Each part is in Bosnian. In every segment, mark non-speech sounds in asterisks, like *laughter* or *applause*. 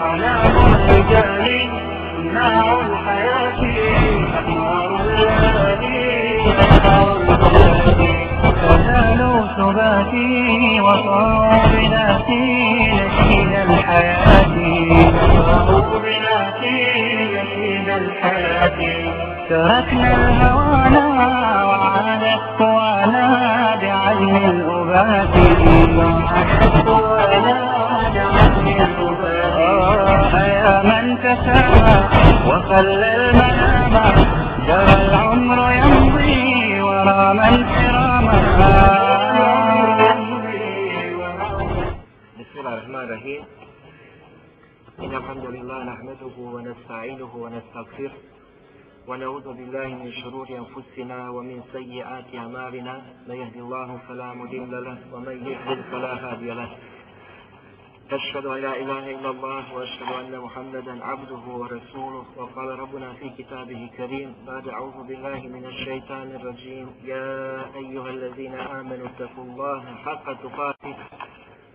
على رجالي نار الحياة ثباتي وصاروا بناتي يشيد الحياة. وصاروا بناتي الحياة. تركنا الهوانا وعاد أخوانا بعلم الأبات. وعاد أخوانا يا من تسامى وخلى المنام. جرى العمر يمضي ورا من بسم الله الرحمن الرحيم. إن الحمد لله نحمده ونستعينه ونستغفره ونعوذ بالله من شرور أنفسنا ومن سيئات أعمالنا. من يهدي الله فلا مضل له ومن يضلل فلا هادي له. أشهد أن لا إله إلا الله وأشهد أن محمدا عبده ورسوله. وقال ربنا في كتابه الكريم بعد أعوذ بالله من الشيطان الرجيم. يا أيها الذين آمنوا اتقوا الله حق تقاته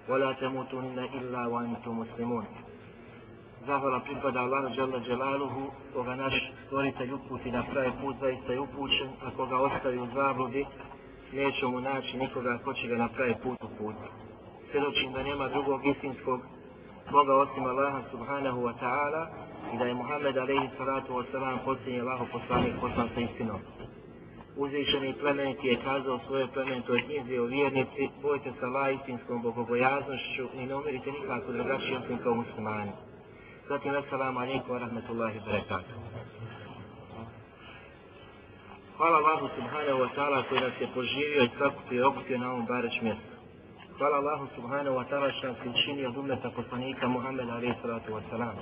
ولا تموتن إلا وأنتم مسلمون. Zahvala pripada Allahu Đalla Đelaluhu, koga naš stvoritelj uputi na pravi put, zaista je upućen, a koga ostavi u zabludi, neće mu naći nikoga ko će ga na pravi put uputi. Svjedočim da nema drugog istinskog Boga osim Allaha subhanahu wa ta'ala i da je Muhammed alaihi salatu wa salam posljednji Allahu poslanik poslan sa istinom. Uzvišeni plemeniti je kazao svoje plemenitoj knjizi o vjernici, bojte se Allah istinskom bogobojaznošću i ne umirite nikako drugačiji osim kao muslimani. Zatim, assalamu alaikum wa rahmatullahi wa barakatuh. Hvala Allahu subhanahu wa ta'ala koji nas je poživio i sakupio i okupio na ovom bareć mjestu. Hvala Allahu subhanahu wa ta'ala što nas učinio od umeta poslanika Muhammeda alaih salatu wa salam.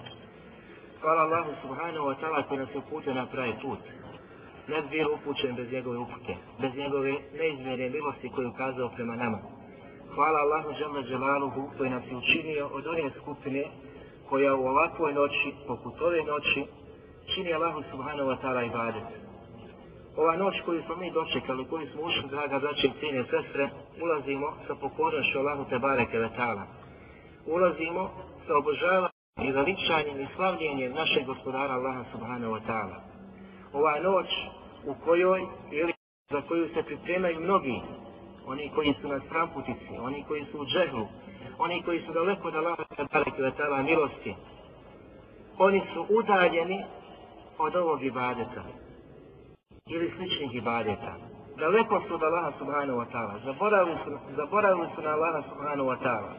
Hvala Allahu subhanahu wa ta'ala koji nas je uputio na pravi put. Ne bi bilo upućen bez njegove upute, bez njegove neizmjerne milosti koju ukazao prema nama. Hvala Allahu žele želaluhu koji nas je učinio od one skupine koja u ovakvoj noći, poput ove noći, čini Allahu subhanahu wa ta'ala ibadet. Ova noć koju smo mi dočekali, koju smo ušli, draga braće i cijene sestre, ulazimo sa pokornošću Allahu te bareke. Ulazimo sa obožavanjem i veličanjem i slavljenjem našeg gospodara Allaha subhanahu wa ta'ala. Ova noć u kojoj, ili za koju se pripremaju mnogi, oni koji su na stramputici, oni koji su u džehlu, oni koji su daleko od Allaha tabareke ve milosti, oni su udaljeni od ovog ibadeta ili sličnih ibadeta. Daleko su od Allaha subhanahu wa ta'ala. Zaboravili su, zaboravili su na Allaha subhanahu wa ta'ala.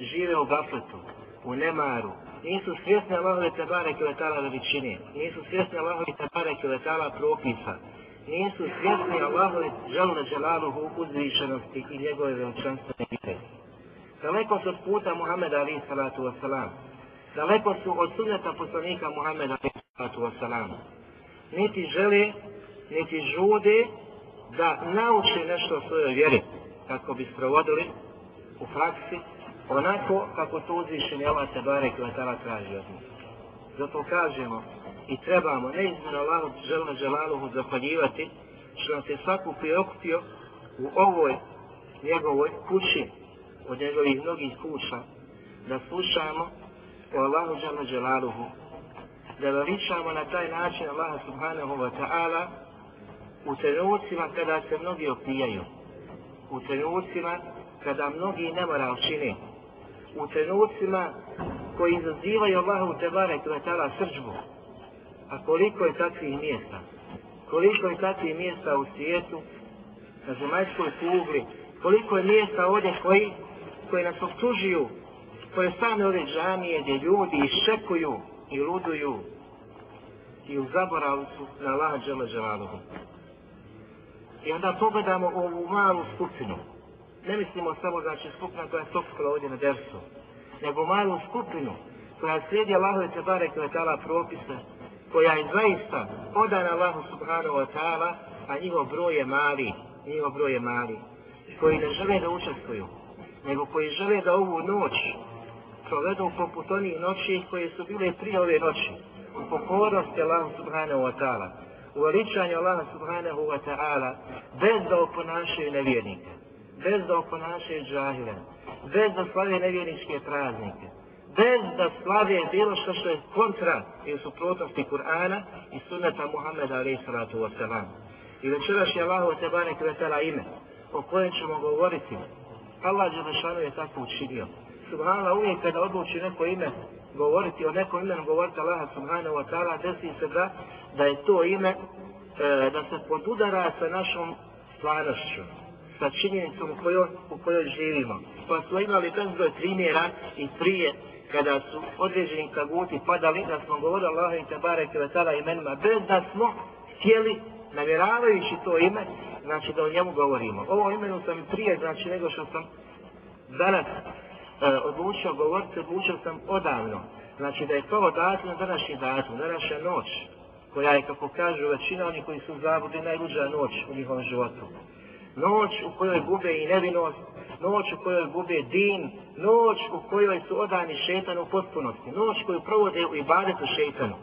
Žive u gafletu, u nemaru. Nisu svjesni Allahove tabareke ve veličine. Nisu svjesni Allahove tabareke ve propisa. Nisu svjesni Allahove žalne želaluhu uzvišenosti i njegove veličanstvene vite daleko su od puta Muhammeda ali salatu wasalam, daleko su od sunneta poslanika Muhammeda ali salatu wasalam, niti žele, niti žude da nauče nešto o svojoj vjeri, kako bi sprovodili u praksi, onako kako to uzvišenje Allah te bare koja traži od njih. Zato kažemo i trebamo neizmjeno Allahu želno želaluhu zahvaljivati što nas je svaku priokupio u ovoj njegovoj kući od njegovih mnogih kuća, da slušamo o Allahu želno želaluhu da veličamo na taj način Allaha Subhanahu wa ta'ala u trenucima kada se mnogi opijaju, u trenucima kada mnogi nemoral čine, u trenucima koji izazivaju Allahu Tebare koja ta'ala srđbu, a koliko je takvih mjesta, koliko je takvih mjesta u svijetu, na zemaljskoj kugli, koliko je mjesta ovdje koji koji nas obtužuju, koje stane ove džamije gdje ljudi iščekuju i luduju i u zaboravu su na Allah džele. I onda pogledamo ovu malu skupinu. Ne mislimo samo znači skupina koja je stopskala ovdje na dersu, nego malu skupinu koja slijedi Allahove tebare koja je tala propise, koja je zaista odana Allahu subhanahu wa ta'ala, a njihov broj je mali, njihov broj je mali, koji ne žele da učestvuju, nego koji žele da ovu noć provedu poput onih noći koje su bile prije ove noći, u pokornosti Allahu subhanahu wa ta'ala, u veličanju Allah subhanahu wa ta'ala, bez da oponašaju nevjernike, bez da oponašaju džahile, bez da slave nevjerničke praznike, bez da slave bilo što što je kontra i u suprotnosti Kur'ana i sunnata Muhammeda alaih salatu wa salam. I večeraš je Allahu te barek vetala ime o kojem ćemo govoriti. Allah Đelešanu je tako učinio. Subhanallah uvijek kada odluči neko ime govoriti o nekom imenu govoriti Allaha subhanahu wa ta'ala desi se da, da je to ime e, da se podudara sa našom stvarnošću sa činjenicom u kojoj, u kojoj živimo. Pa smo imali bezbroj primjera i prije kada su određeni kaguti padali, da smo govorili Allah i Tebare Kvetala imenima, bez da smo htjeli, namjeravajući to ime, znači da o njemu govorimo. Ovo imenu sam prije, znači nego što sam danas E, odlučio govoriti, odlučio sam odavno. Znači da je to datum na današnji datum, današnja noć, koja je, kako kažu većina onih koji su zabudi, najluđa noć u njihovom životu. Noć u kojoj gube i nevinost, noć u kojoj gube din, noć u kojoj su odani šetanu u potpunosti, noć koju provode u ibadetu šetanu.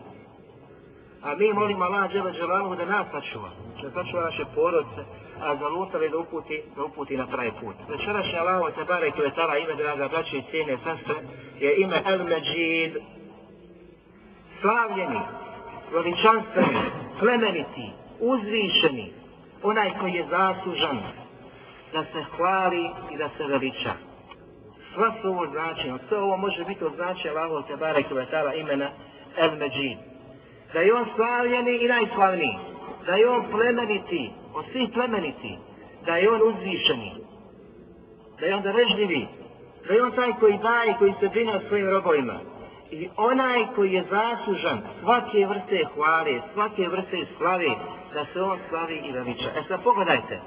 A mi molimo Allah Đele Đelalu da nas sačuva, da sačuva naše porodce, a zalutali da uputi, da uputi na pravi put. Večerašnje Allah te bare tala ime, draga braće i cijene sestre, je ime El Međid, slavljeni, veličanstveni, plemeniti, uzvišeni, onaj koji je zaslužan da se hvali i da se veliča. Sva su ovo značenje, sve ovo može biti od značenja Allahov te bare tala imena El Međid. Da je on slavljeni i najslavniji, da je on plemeniti, od svih plemeniti, da je on uzvišeni, da je on darežljivi, da je on taj koji daje, koji se brine o svojim robovima. I onaj koji je zaslužan svake vrste hvale, svake vrste slave, da se on slavi i veliča. E sad pogledajte,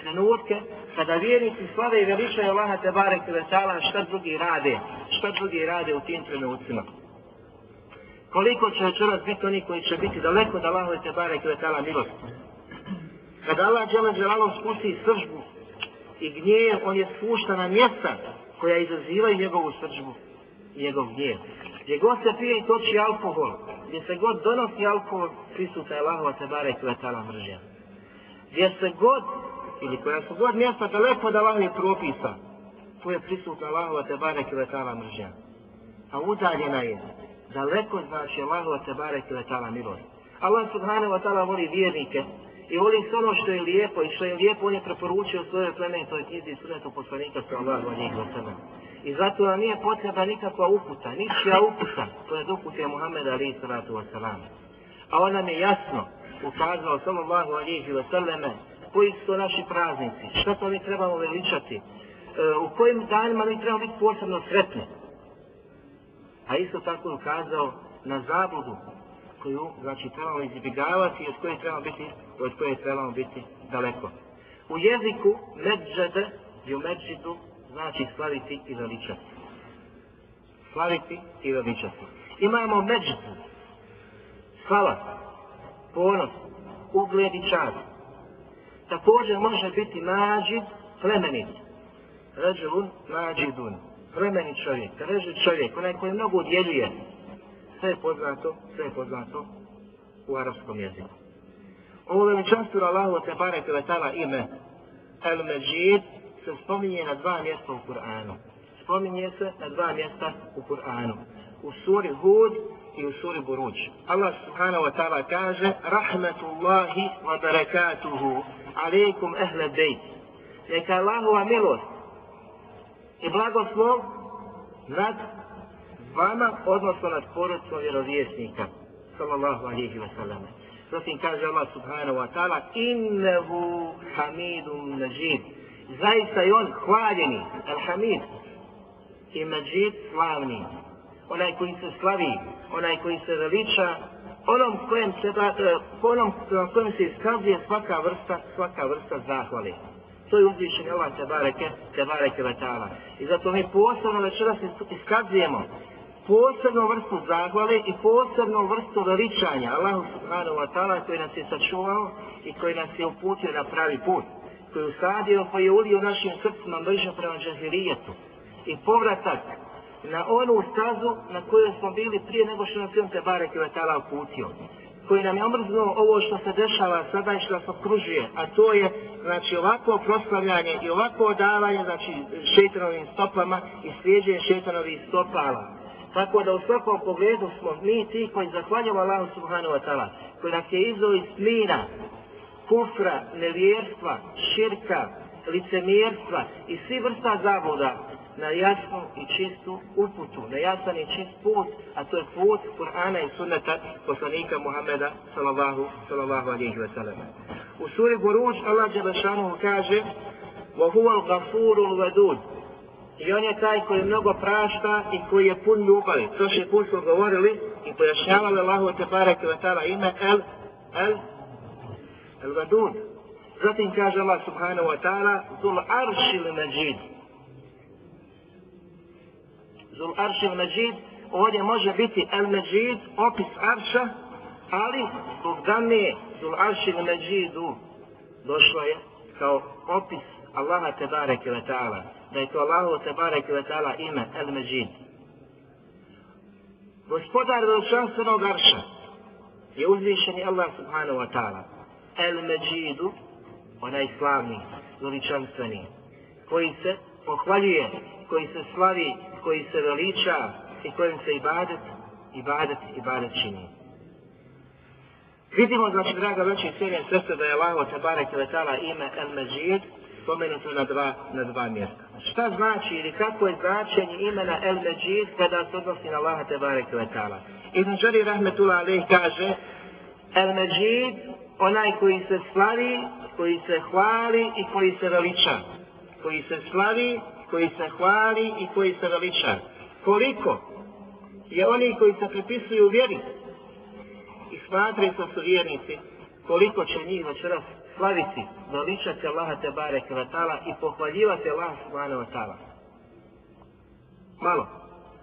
trenutke kada vjernici slave i veličaju Allaha te barek šta drugi rade, šta drugi rade u tim trenucima. Koliko će večeras biti oni koji će biti daleko da Allahove te barek i vesala milost. Kada Allah džele dželalo spusti sržbu i gnjev, on je spušta na mjesta koja izazivaju njegovu sržbu i njegov gnjev. Gdje god se pije i toči alkohol, gdje se god donosi alkohol, prisuta je Allahova te barek i vesala mržja. Gdje se god ili koja su god mjesta daleko da Allahove propisa, tu je prisutna Allahova te barek i letala mržja. A udaljena je, daleko znači Allahova te barek i letala milost. Allah subhanahu wa ta'ala voli vjernike i voli sve ono što je lijepo i što je lijepo on je preporučio svoje plemenitoj knjizi sunetu poslanika sa Allahu alijih wa sallam. I zato nam nije potreba nikakva uputa, ničija uputa, to je uputio Muhammed alijih sallatu wa sallam. A on nam je jasno ukazao sallallahu alijih wa sallame koji su naši praznici, što to mi trebamo veličati, e, u kojim danima mi trebamo biti posebno sretni. A isto tako je ukazao na zabludu koju znači, trebamo izbjegavati i od koje trebamo biti, od koje trebamo biti daleko. U jeziku medžede i u medžidu znači slaviti i veličati. Slaviti i veličati. Imamo medžidu, slava, ponos, ugled i čast također može biti mađid plemenit. Ređun mađidun vremeni čovjek. reži čovjek. Onaj koji mnogo udjeljuje. Sve je poznato, sve je poznato u arabskom jeziku. Ovo veličanstvo Allahu te barek letala ime El Međid se spominje na dva mjesta u Kur'anu. Spominje se na dva mjesta u Kur'anu. U suri Hud i u suri Buruđ. Allah subhanahu wa ta'ala kaže Rahmetullahi wa barakatuhu alaikum ehle bejt. Neka Allahova milost i blagoslov nad vama, odnosno nad porodcom vjerovjesnika. Sallallahu alihi wa sallam. Zatim kaže Allah subhanahu wa ta'ala innehu hamidun najid. Zaista je on hvaljeni, alhamid, i majid slavni. Onaj koji se slavi, onaj koji se veliča, onom kojem se eh, onom kojem se iskazuje svaka vrsta, svaka vrsta zahvale. To je uzvišen ova tebareke, tebareke Vatala. I zato mi posebno večeras iskazujemo posebnu vrstu zahvale i posebnu vrstu veličanja. Allahu subhanahu wa ta'ala koji nas je sačuvao i koji nas je uputio na pravi put koji je usadio, koji je ulio našim srcima mržnju prema džahilijetu i povratak na onu stazu na kojoj smo bili prije nego što nas je on te bareke uputio koji nam je omrznuo ovo što se dešava sada i što nas okružuje, a to je znači ovako proslavljanje i ovako odavanje znači šeitanovim stopama i slijeđenje šeitanovih stopala. Tako da u svakom pogledu smo mi ti koji zahvaljamo Allahu subhanahu wa ta'ala, koji nas je izveo iz plina, kufra, nevjerstva, širka, licemjerstva i svi vrsta zabuda na jasnu i čistu uputu, na jasan i čist put, a to je put Kur'ana i sunneta poslanika Muhammeda sallallahu, sallallahu alihi wa sallam. U suri Buruđ Allah Đelešanu kaže وَهُوَ الْغَفُورُ الْوَدُودُ I on je taj koji mnogo prašta i koji je pun ljubavi. To še put smo govorili i pojašnjavali Allahu te barek i ime El, El, El Vadud. Zatim kaže Allah subhanahu wa ta'ala Zul aršil međid. Zul aršil međid ovdje može biti El međid, opis arša, ali zbog dame Zul aršil međidu došlo je kao opis Allaha te barek. Da je to Allahu te barek ime El međid. Gospodar veličanstvenog arša je uzvišeni Allah subhanahu wa ta'ala. El međidu onaj slavni, veličanstveni, koji se pohvaljuje, koji se slavi, koji se veliča i kojim se ibadet, ibadet, ibadet čini. Vidimo, znači, draga veći i cijenje sestre, da je Allaho tabare kvetala ime El Međid, spomenuto na dva, na dva mjesta. Znači, šta znači ili kako je značenje imena El Međid kada se odnosi na Allah, tabare kvetala? Ibn Đari Rahmetullah Aleyh kaže, El Međid, onaj koji se slavi koji se hvali i koji se veliča. Koji se slavi, koji se hvali i koji se veliča. Koliko je oni koji se prepisuju vjeri i smatraju se su vjernici, koliko će njih večeras slaviti, veličati Allaha te bare vatala i pohvaljivati Allaha subhanahu vatala. Malo.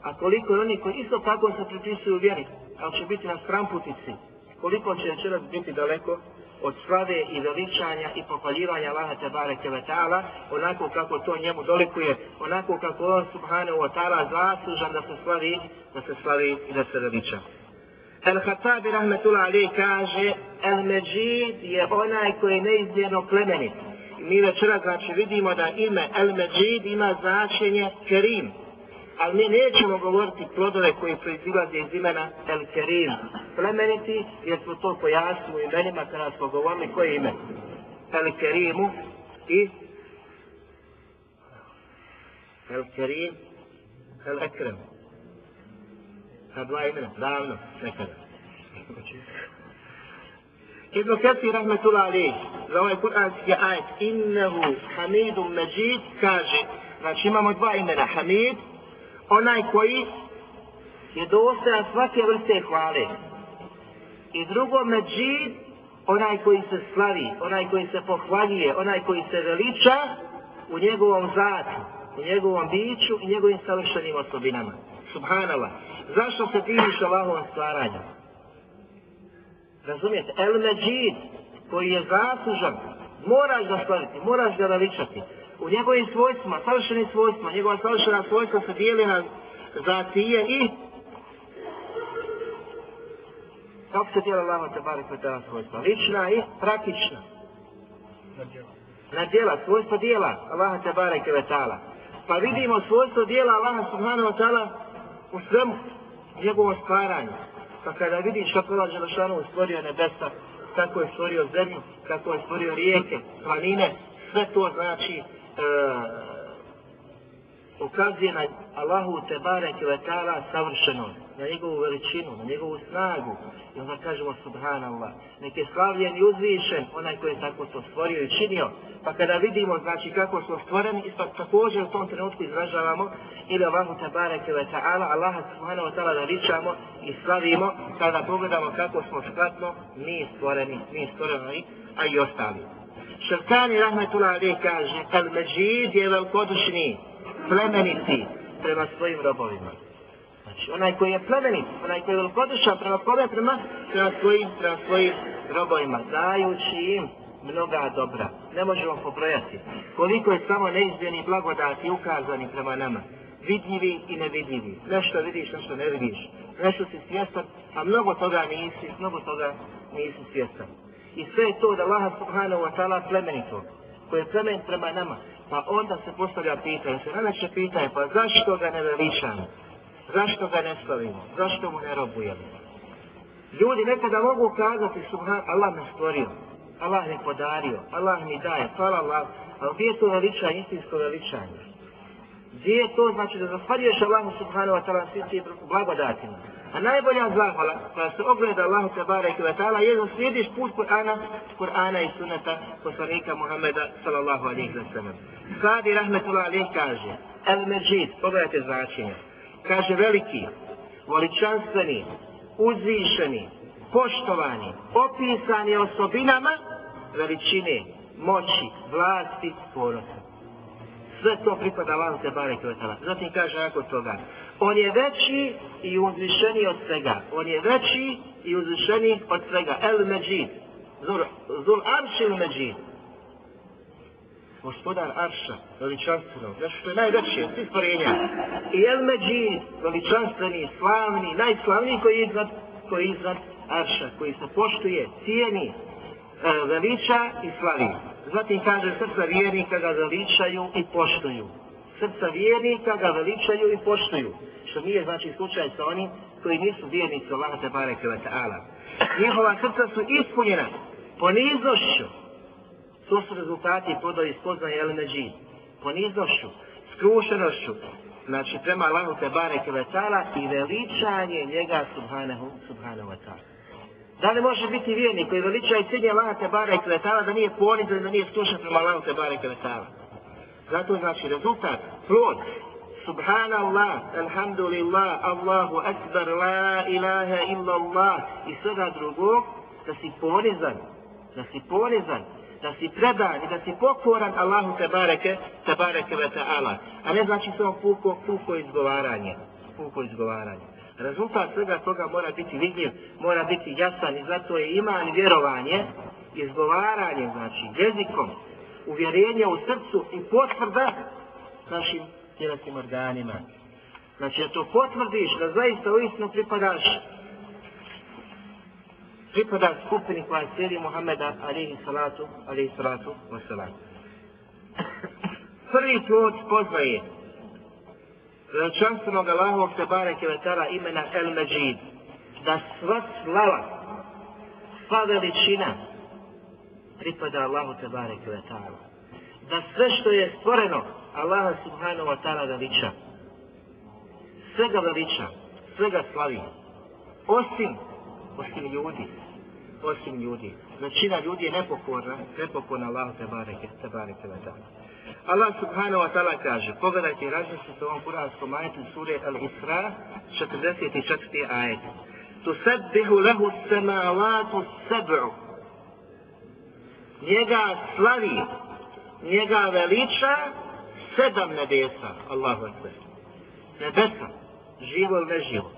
A koliko je oni koji isto tako se prepisuju vjeri, ali će biti na stramputici, koliko će večeras biti daleko od slave i veličanja i pohvaljivanja Allaha tebareke ve ta'ala, onako kako to njemu dolikuje, onako kako on subhanahu wa ta'ala zaslužan da se slavi, da se slavi i da se veliča. El Khattabi rahmetullah ali kaže, El Međid je onaj koji je neizmjerno plemenit. Mi večera znači vidimo da ime El Međid ima značenje Kerim, ali mi nećemo govoriti plodove koji proizilaze iz imena El Kerim, plemeniti, jer smo to pojasnili u imenima kada smo govorili koje ime. El Kerimu i El Kerim, El Ekrem. Ta dva imena, davno, nekada. Ibn Kathir rahmetullah alaih, za ovaj kuranski ajet, innehu hamidun međid, kaže, znači imamo dva imena, hamid onaj koji je dostojan svake vrste hvale. I drugo međid, onaj koji se slavi, onaj koji se pohvaljuje, onaj koji se veliča u njegovom zatu, u njegovom biću i njegovim savršenim osobinama. Subhanallah. Zašto se diviš Allahovom stvaranju? Razumijete? El međid, koji je zaslužan, moraš ga slaviti, moraš ga veličati u njegovim svojstvima, savršenim svojstvima, njegova savršena svojstva se dijeli na zatije i kako se dijela Allah te ta svojstva? Lična i praktična. Na djela, svojstva dijela Allah te kod Pa vidimo svojstvo dijela Allah subhanahu wa ta'ala u svemu njegovom stvaranju. Pa kada vidiš kako Allah Želešanu stvorio nebesa, kako je stvorio zemlju, kako je stvorio rijeke, planine, sve to znači Eh, ukazuje na Allahu te bareke ve taala savršeno, na njegovu veličinu, na njegovu snagu. I onda kažemo subhanallah, nek je slavljen i uzvišen onaj koji je tako to stvorio i činio. Pa kada vidimo znači kako smo stvoreni, isto također u tom trenutku izražavamo ili Allahu te bareke ve taala, Allaha subhanahu wa taala veličamo i slavimo kada pogledamo kako smo skratno mi stvoreni, mi stvoreni, a i ostali. Šerkani Rahmetullah Ali kaže, El Međid je velikodušni, plemeniti prema svojim robovima. Znači, onaj koji je plemenit, onaj koji je velikodušan prema kome, prema, prema, svojim, prema svojim robovima, dajući im mnoga dobra. Ne možemo pobrojati koliko je samo neizbjeni blagodati ukazani prema nama. Vidljivi i nevidljivi. Nešto vidiš, nešto ne vidiš. Nešto si svjestan, a mnogo toga nisi, mnogo toga nisi svjestan. I sve je to da Allah subhanahu wa ta'ala plemenito, koji je plemen prema nama. Pa onda se postavlja pitanje, se najveće pitanje, pa zašto ga ne veličamo? Zašto ga ne slavimo? Zašto mu ne robujemo? Ljudi nekada mogu kazati subhan, Allah me stvorio, Allah me podario, Allah mi daje, hvala Allah, ali gdje je to veličanje, istinsko veličanje? Gdje je to znači da zahvaljuješ Allahu subhanahu wa ta'ala svim tim blagodatima? A najbolja zahvala koja se ogleda Allahu te bareke ve ta'ala je da slijediš put Kur'ana, Kur'ana i sunata poslanika Muhammeda sallallahu alejhi ve sellem. Sadi rahmetullah alejhi kaže: El Međid, pogledajte značenje. Kaže veliki, veličanstveni, uzvišeni, poštovani, opisani osobinama veličine, moći, vlasti, ponosa. Sve to pripada Allahu te bareke ta'ala. Zatim kaže nakon toga: On je veći i uzvišeni od svega. On je veći i uzvišeni od svega. El Međid. Zul, zul Aršil Međid. Gospodar Arša, veličanstveno, nešto što je najveće od svih stvorenja. I El Međid, veličanstveni, slavni, najslavniji koji je iznad, koji je iznad Arša, koji se poštuje, cijeni, e, veliča i slavi. Zatim kaže srca vjernika ga veličaju i poštuju srca vjernika ga veličaju i poštuju. Što nije znači slučaj sa onim koji nisu vjernici Allaha te bareke ve ta'ala. Njihova srca su ispunjena poniznošću. To su rezultati podovi spoznaje El Međid. Poniznošću, skrušenošću, znači prema Allahu te bareke ve ta'ala i veličanje njega subhanahu, subhanahu wa ta'ala. Da li može biti vjernik koji veliča i cilje Allaha te bareke ve ta'ala da nije ponizan, da nije skrušen prema Allahu te bareke ve ta'ala? Zato znači rezultat, plod, subhanallah, alhamdulillah, Allahu akbar, la ilaha illa Allah i svega drugog, da si ponizan, da si ponizan, da si predan i da si pokoran Allahu te bareke, te bareke ve ta'ala. A ne znači samo puko, puko izgovaranje, puko izgovaranje. Rezultat svega toga mora biti vidljiv, mora biti jasan i zato je iman i vjerovanje, izgovaranje, znači jezikom, uvjerenje u srcu i potvrda našim tjelesnim organima. Znači, da to potvrdiš, da zaista uistinu pripadaš pripada skupini koja slijedi Muhammeda alihi salatu, alihi salatu wasalam. Prvi plod poznaje veličanstvenog Allahovog te bareke imena El Međid, da sva slava, sva veličina, pripada Allahu te bareke ve ta'ala. Da sve što je stvoreno, Allaha subhanahu wa ta'ala veliča. Sve ga veliča, sve ga slavi. Osim, osim ljudi, osim ljudi. Većina ljudi je nepokorna, nepokorna Allahu te bareke, te ve ta'ala. Allah subhanahu wa ta'ala kaže, pogledajte i razmislite u ovom kuranskom ajetu sure Al-Isra, 44. ajet. Tusabbihu lehu samavatu sab'u njega slavi, njega veliča sedam nebesa, Allahu akbar. Nebesa, živo ili neživo.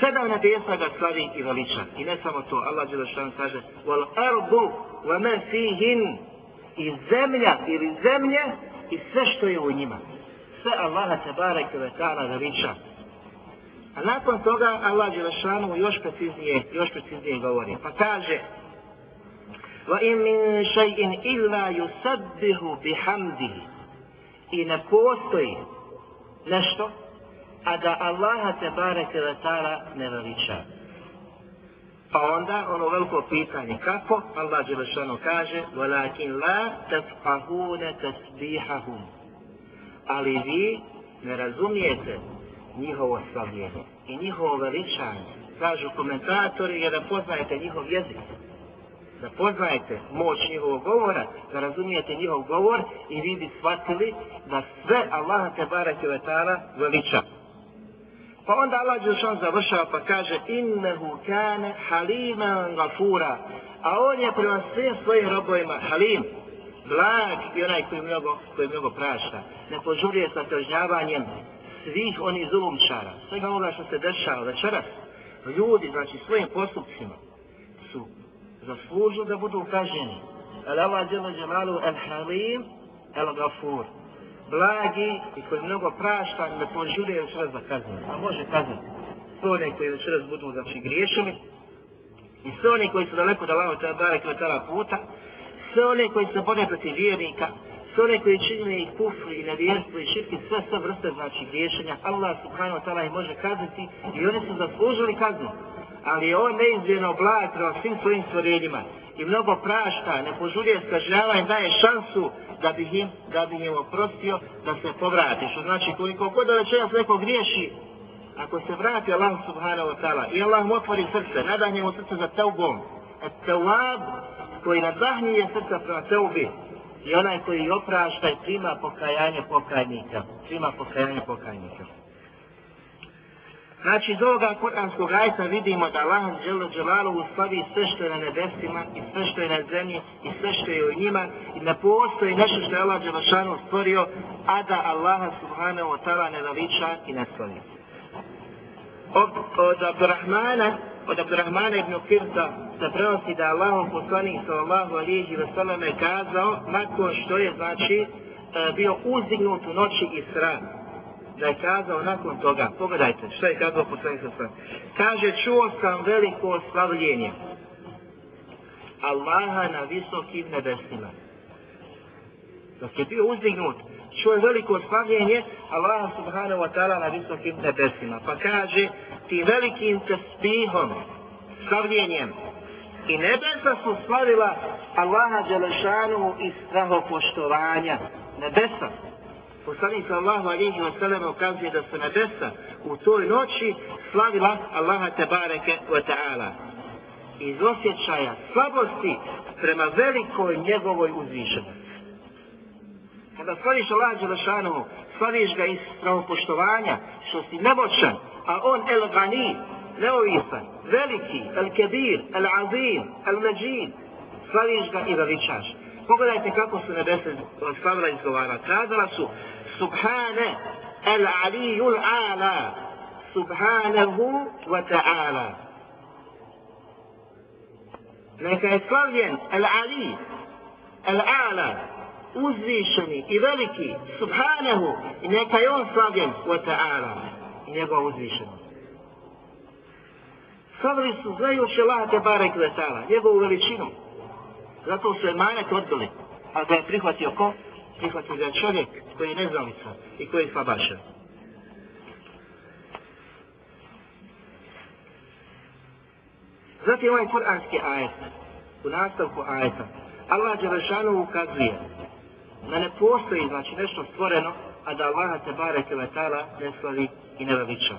Sedam nebesa ga slavi i veliča. I ne samo to, Allah Đelešan kaže, wal erbu wa man fihin i zemlja ili zemlje i sve što je u njima. Sve Allaha te bareke ve veliča. A nakon toga Allah Đelešanu još preciznije, još preciznije govori. Pa kaže, وَإِن مِّن شَيْءٍ إِلَّا يُسَبِّهُ بِحَمْدِهِ I ne postoji nešto, a da Allaha te bareke ve ta'ala ne veliča. Pa onda ono veliko pitanje kako? Allah Đelešanu kaže وَلَكِنْ لَا تَفْقَهُونَ تَسْبِيحَهُمْ Ali vi ne razumijete njihovo slavljenje i njihovo veličanje. Kažu komentatori jer da poznajete njihov jezik da poznajete moć njihovog govora, da razumijete njihov govor i vi bi shvatili da sve Allaha te barake ve veliča. Pa onda Allah Đelšan završava pa kaže innehu kane haliman gafura a on je prema svim svojim robovima halim, blag i onaj koji mnogo, koji mnogo prašta. Ne požurije sa kažnjavanjem svih onih zulumčara, svega onoga što se dešava večeras. Ljudi, znači svojim postupcima su zaslužuju da budu kaženi. El Allah djela djelalu el halim el gafur. Blagi i koji mnogo prašta ne požurije još raz da kazne. A može kazniti. Sve one koji još raz budu znači griješili i sve one koji su daleko da lavo tada barek na tada puta, sve one koji se bore protiv vjernika, sve one koji činili i kufr i nevjerstvo i širki, sve sve vrste znači griješenja, Allah subhanahu wa ta'ala ih može kazniti i oni su zaslužili kaznu. Ali je on neizmjerno blag prema svim svojim stvorenjima i mnogo prašta, ne požurije skažnjava i daje šansu da bi im, da bi im oprostio da se povrati. Što znači koliko god da večeras neko griješi, ako se vrati Allah subhanahu wa ta'ala i Allah mu otvori srce, nadanje mu srce za teubom, et teuab koji nadahnije srca prema teubi, i onaj koji oprašta i prima pokajanje pokajnika. Prima pokajanje pokajnika. Znači, iz ovoga kuranskog ajta vidimo da Allah Đelo dželalu slavi sve što je na nebesima i sve što je na zemlji i sve što je u njima i ne postoji nešto što je Allah Đelešanu stvorio, a da Allaha subhanahu wa ta'ala ne veliča i ne slavi. Od, od Abdurrahmana od Abdurrahmana ibn Kirta se prenosi da Allahom poslanik sallallahu alihi wa sallam je kazao nakon što je znači e, bio uzdignut u noći Isra da je kazao nakon toga pogledajte što je kazao poslanik sallallahu kaže čuo sam veliko slavljenje Allaha na visokim nebesima dok je bio uzdignut čuo je veliko slavljenje Allaha subhanahu wa ta'ala na visokim nebesima pa kaže ti velikim tespihom, slavljenjem. I nebesa su slavila Allaha Đelešanu iz strahopoštovanja. Nebesa. Poslanik sallahu alihi wa sallam ukazuje da su nebesa u toj noći slavila Allaha Tebareke wa ta'ala. Iz osjećaja slabosti prema velikoj njegovoj uzvišenosti. Kada slaviš Allaha Đelešanu, slaviš ga iz pravopoštovanja, što si nemoćan, a on el gani, neovisan, veliki, el kebir, el azim, el međid, slaviš ga i veličaš. Pogledajte kako su nebese slavila i izgovara. Kazala su, Subhane, el alijul ala, Subhanehu wa ta'ala. Neka je slavljen el ali, el ala, uzvišeni i veliki, Subhanehu, i neka je on slavljen wa ta'ala i njegova uzvišenost. Slavili su znajući Allah te barek letala, njegovu veličinu. Zato su je manet odbili, a da je prihvatio ko? Prihvatio ga čovjek koji je neznalica i koji je slabašan. Zatim ovaj kuranski ajet, u nastavku ajeta, Allah Đelešanu ukazuje da ne postoji znači nešto stvoreno, a da Allah te barek letala ne slavi i ne veliča.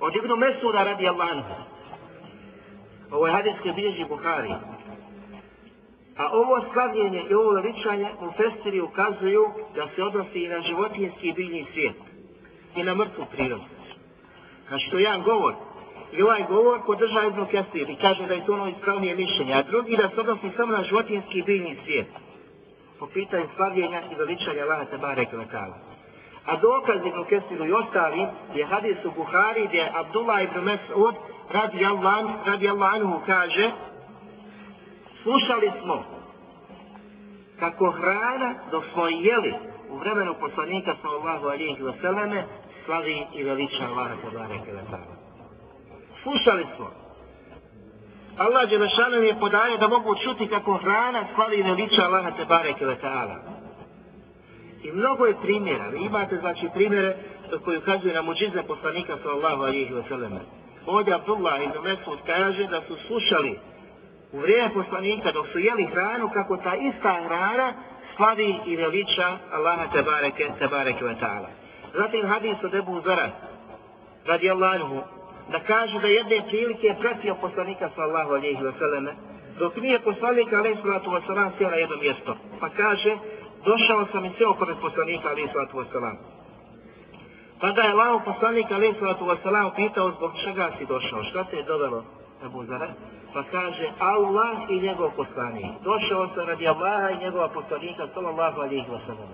Od Ibnu Mesuda radi Allah. Ovo je hadijske bilježi Buhari. A ovo slavljenje i ovo veličanje u festiri ukazuju da se odnosi i na životinjski i biljni svijet. I na mrtvu prirodu. Znači to je jedan govor. I ovaj govor podržava Ibnu Kesir i kaže da je to ono ispravnije mišljenje. A drugi da se odnosi samo na životinjski i biljni svijet. Po pitanju slavljenja i veličanja Allaha Tebare Kvetala. A dokaz Ibn Kesiru i ostali je hadis u Buhari gdje Abdullah ibn Mes'ud radi Allah, radi Allah anhu kaže slušali smo kako hrana dok smo jeli u vremenu poslanika sallallahu alihi selleme slavi i veliča Allaha tabareke ve ta'ala. Slušali smo. Allah Đelešanu je podaje da mogu čuti kako hrana slavi i veliča Allaha tabareke ve ta'ala. I mnogo je primjera. Vi imate znači primjere koji ukazuju na muđize poslanika sallallahu alihi ve selleme. Ovdje Abdullah ibn Mesud kaže da su slušali u vrijeme poslanika dok su jeli hranu kako ta ista hrana slavi i veliča Allaha tebareke, tebareke ve ta'ala. Zatim hadis od Ebu Zara radi Allahu da kaže da jedne prilike je pratio poslanika sallallahu alihi vseleme dok nije poslanik alihi sallatu vselam sjeo na jedno mjesto. Pa kaže došao sam i sjeo pored poslanika alaih sallatu vselam. Tada pa je lao poslanik alaih sallatu vselam pitao zbog čega si došao, šta te je dovelo Ebu Zara, Pa kaže Allah i njegov poslanik. Došao sam radi Allaha i njegova poslanika sallallahu alaih wasalam.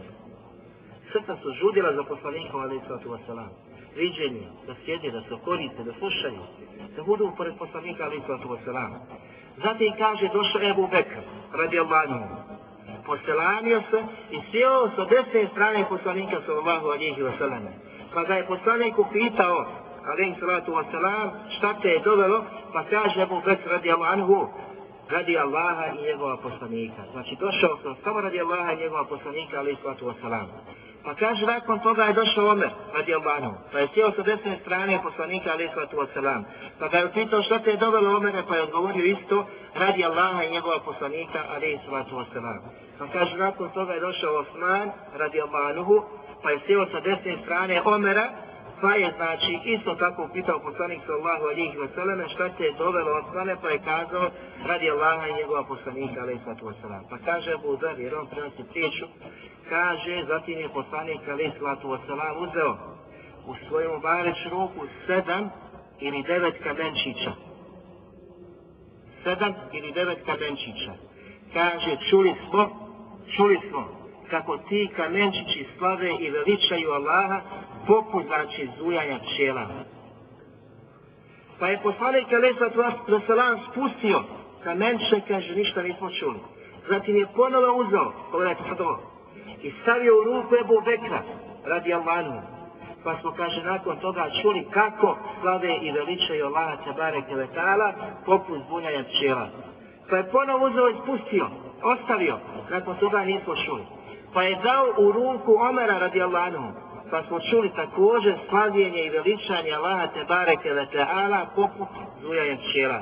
Srca su žudila za poslanikom, alihi sallatu wasalam. Viđenje, da sjede, da se koriste, da slušaju, da budu pored poslanika alihi sallatu wasalam. Zatim kaže došao Ebu Bekr radi Allaha poselanio se i sjeo sa desne strane poslanika sallallahu alihi wasallam. Pa ga je poslanik upitao, alaihi salatu wasalam, šta te je dovelo, pa kaže mu Bekr radi anhu, radi Allaha i njegova poslanika. Znači došao sam samo radi Allaha i njegova poslanika, alaihi salatu wasalam. Pa kaže, nakon toga je došao Omer, radi Allahu, pa je sjeo sa desne strane poslanika, ali islatu wasalam. Pa ga je upitao šta te je dovelo Omere, pa je odgovorio isto, radi Allaha i njegova poslanika, ali islatu wasalam. Pa kaže, nakon toga je došao Osman, radi Allahu, pa je sjeo sa desne strane Omera, pa je znači isto tako pitao poslanik sallahu alihi vseleme šta te je dovelo od strane pa je kazao radi Allaha i njegova poslanika alihi sallatu vseleme. Pa kaže Abu Dhar jer on prenosi priču, kaže zatim je poslanik alihi sallatu vseleme uzeo u svojom bareć ruku sedam ili devet kamenčića. Sedam ili devet kamenčića. Kaže čuli smo, čuli smo kako ti kamenčići slave i veličaju Allaha poput znači zujanja pčela. Pa je poslanik Alesa Veselan spustio kamenče, kaže, ništa nismo čuli. Zatim je ponovo uzao, pogledajte sad ovo, i stavio u ruku Ebu Bekra, radi Allahanu. Pa smo, kaže, nakon toga čuli kako slave i veličaju Allaha Tabare Kevetala poput zbunjanja pčela. Pa je ponovo uzao i spustio, ostavio, nakon toga nismo čuli. Pa je dao u ruku Omera radi anhu. pa smo čuli također slavljenje i veličanje Allaha te bareke ve ta'ala poput zujanja pčela.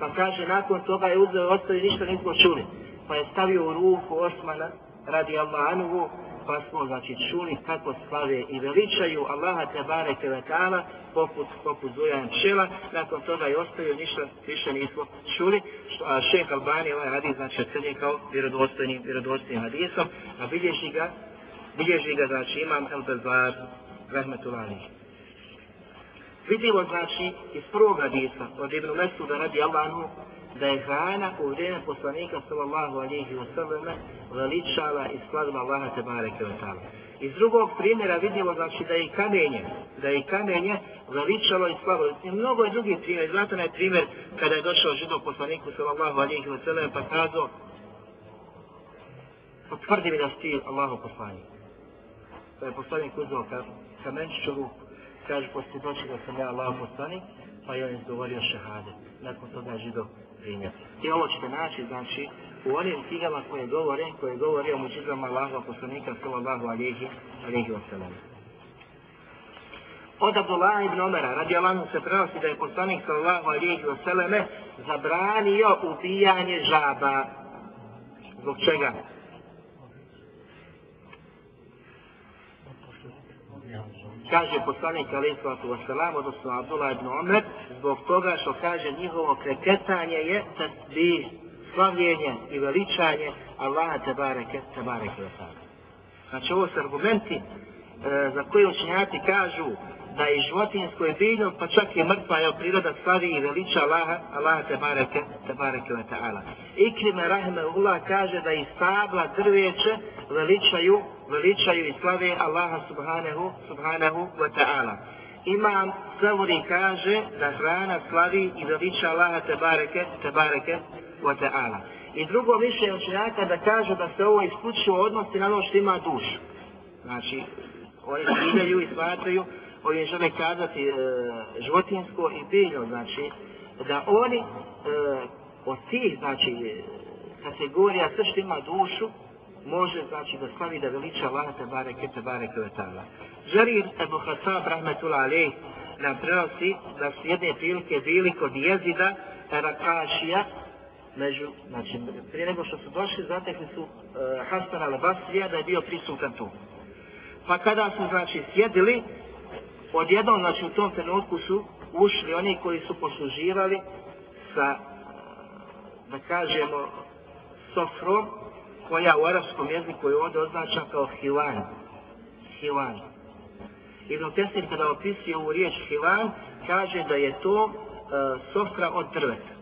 Pa kaže, nakon toga je uzeo ostavi, ništa nismo čuli. Pa je stavio u ruku Osmana radi Allahanuhu, pa smo znači čuli kako slave i veličaju Allaha te bareke ve ta'ala poput, poput zujanja pčela. Nakon toga je ostaju ništa više nismo čuli. Što, a šeh Albani ovaj hadis znači ocenje kao vjerodostojnim, vjerodostojnim hadisom, a bilježi ga bilježi ga, znači, imam El Bezar, rahmetullahi. Vidimo, znači, iz prvog hadisa, od Ibn Mesuda radi Allahu, da je hrana u vrijeme poslanika, sallallahu alihi wa sallam, veličala i slavila Allaha te bareke ta'ala. Iz drugog primjera vidimo, znači, da je kamenje, da je kamenje veličalo i slavilo. I mnogo je drugih primjer. Znate na je primjer kada je došao židov poslaniku, sallallahu alihi wa sallam, pa kazao, potvrdi mi da si ti Allahu poslanik pa je poslanik uzao ka, kamenčić u ruku, kaže poslije da sam ja Allahu poslanik, pa je on izgovorio šehade. Nakon toga židov primjer. I ovo ćete naći, znači, u onim knjigama koje govore, koje govore o mučizama Allahova poslanika, sallallahu alihi, alihi wasallam. Od Abdullah ibn Omera, radi Allahu se prenosi da je poslanik sallallahu alihi wasallam zabranio ubijanje žaba. Zbog čega? Kaže poslanik alaih sallatu wasalam, odnosno Abdullah ibn Omer, zbog toga što kaže njihovo kreketanje je tasbih, slavljenje i veličanje Allaha tebareke, tebareke wasalam. Znači ovo su argumenti e, za koje učenjati kažu da je životinsko je biljno, pa čak i mrtva je priroda slavi i veliča Allaha, Allaha te bareke, te bareke wa ta'ala. Ikrime Rahmeullah kaže da i stabla drveće veličaju veličaju i slave Allaha subhanahu, subhanahu wa ta'ala. Imam Savuri kaže da hrana slavi i veliča Allaha te bareke, te bareke wa ta'ala. I drugo više učenjaka da kaže da se ovo isključivo odnosi na ono što ima dušu. Znači, oni ciljaju i smatraju, ovim žele kazati e, životinsko i biljno, znači, da oni e, od tih, znači, kategorija sve što ima dušu, može znači da slavi da veliča Allah te bareke te bareke ve taala. Žarir Ebu Hasab rahmetullah alejh nam prenosi da su jedne prilike bili kod jezida Rakašija, među, znači, prije nego što su došli, zatekli su e, Hasan al-Basrija da je bio prisutan tu. Pa kada su, znači, sjedili, odjednom, znači, u tom trenutku su ušli oni koji su posluživali sa, da kažemo, sofrom, koja u arapskom jeziku je ovdje označa kao hilan. Hilan. Ibn Tesir kada opisuje ovu riječ hilan, kaže da je to e, sofra od drveta.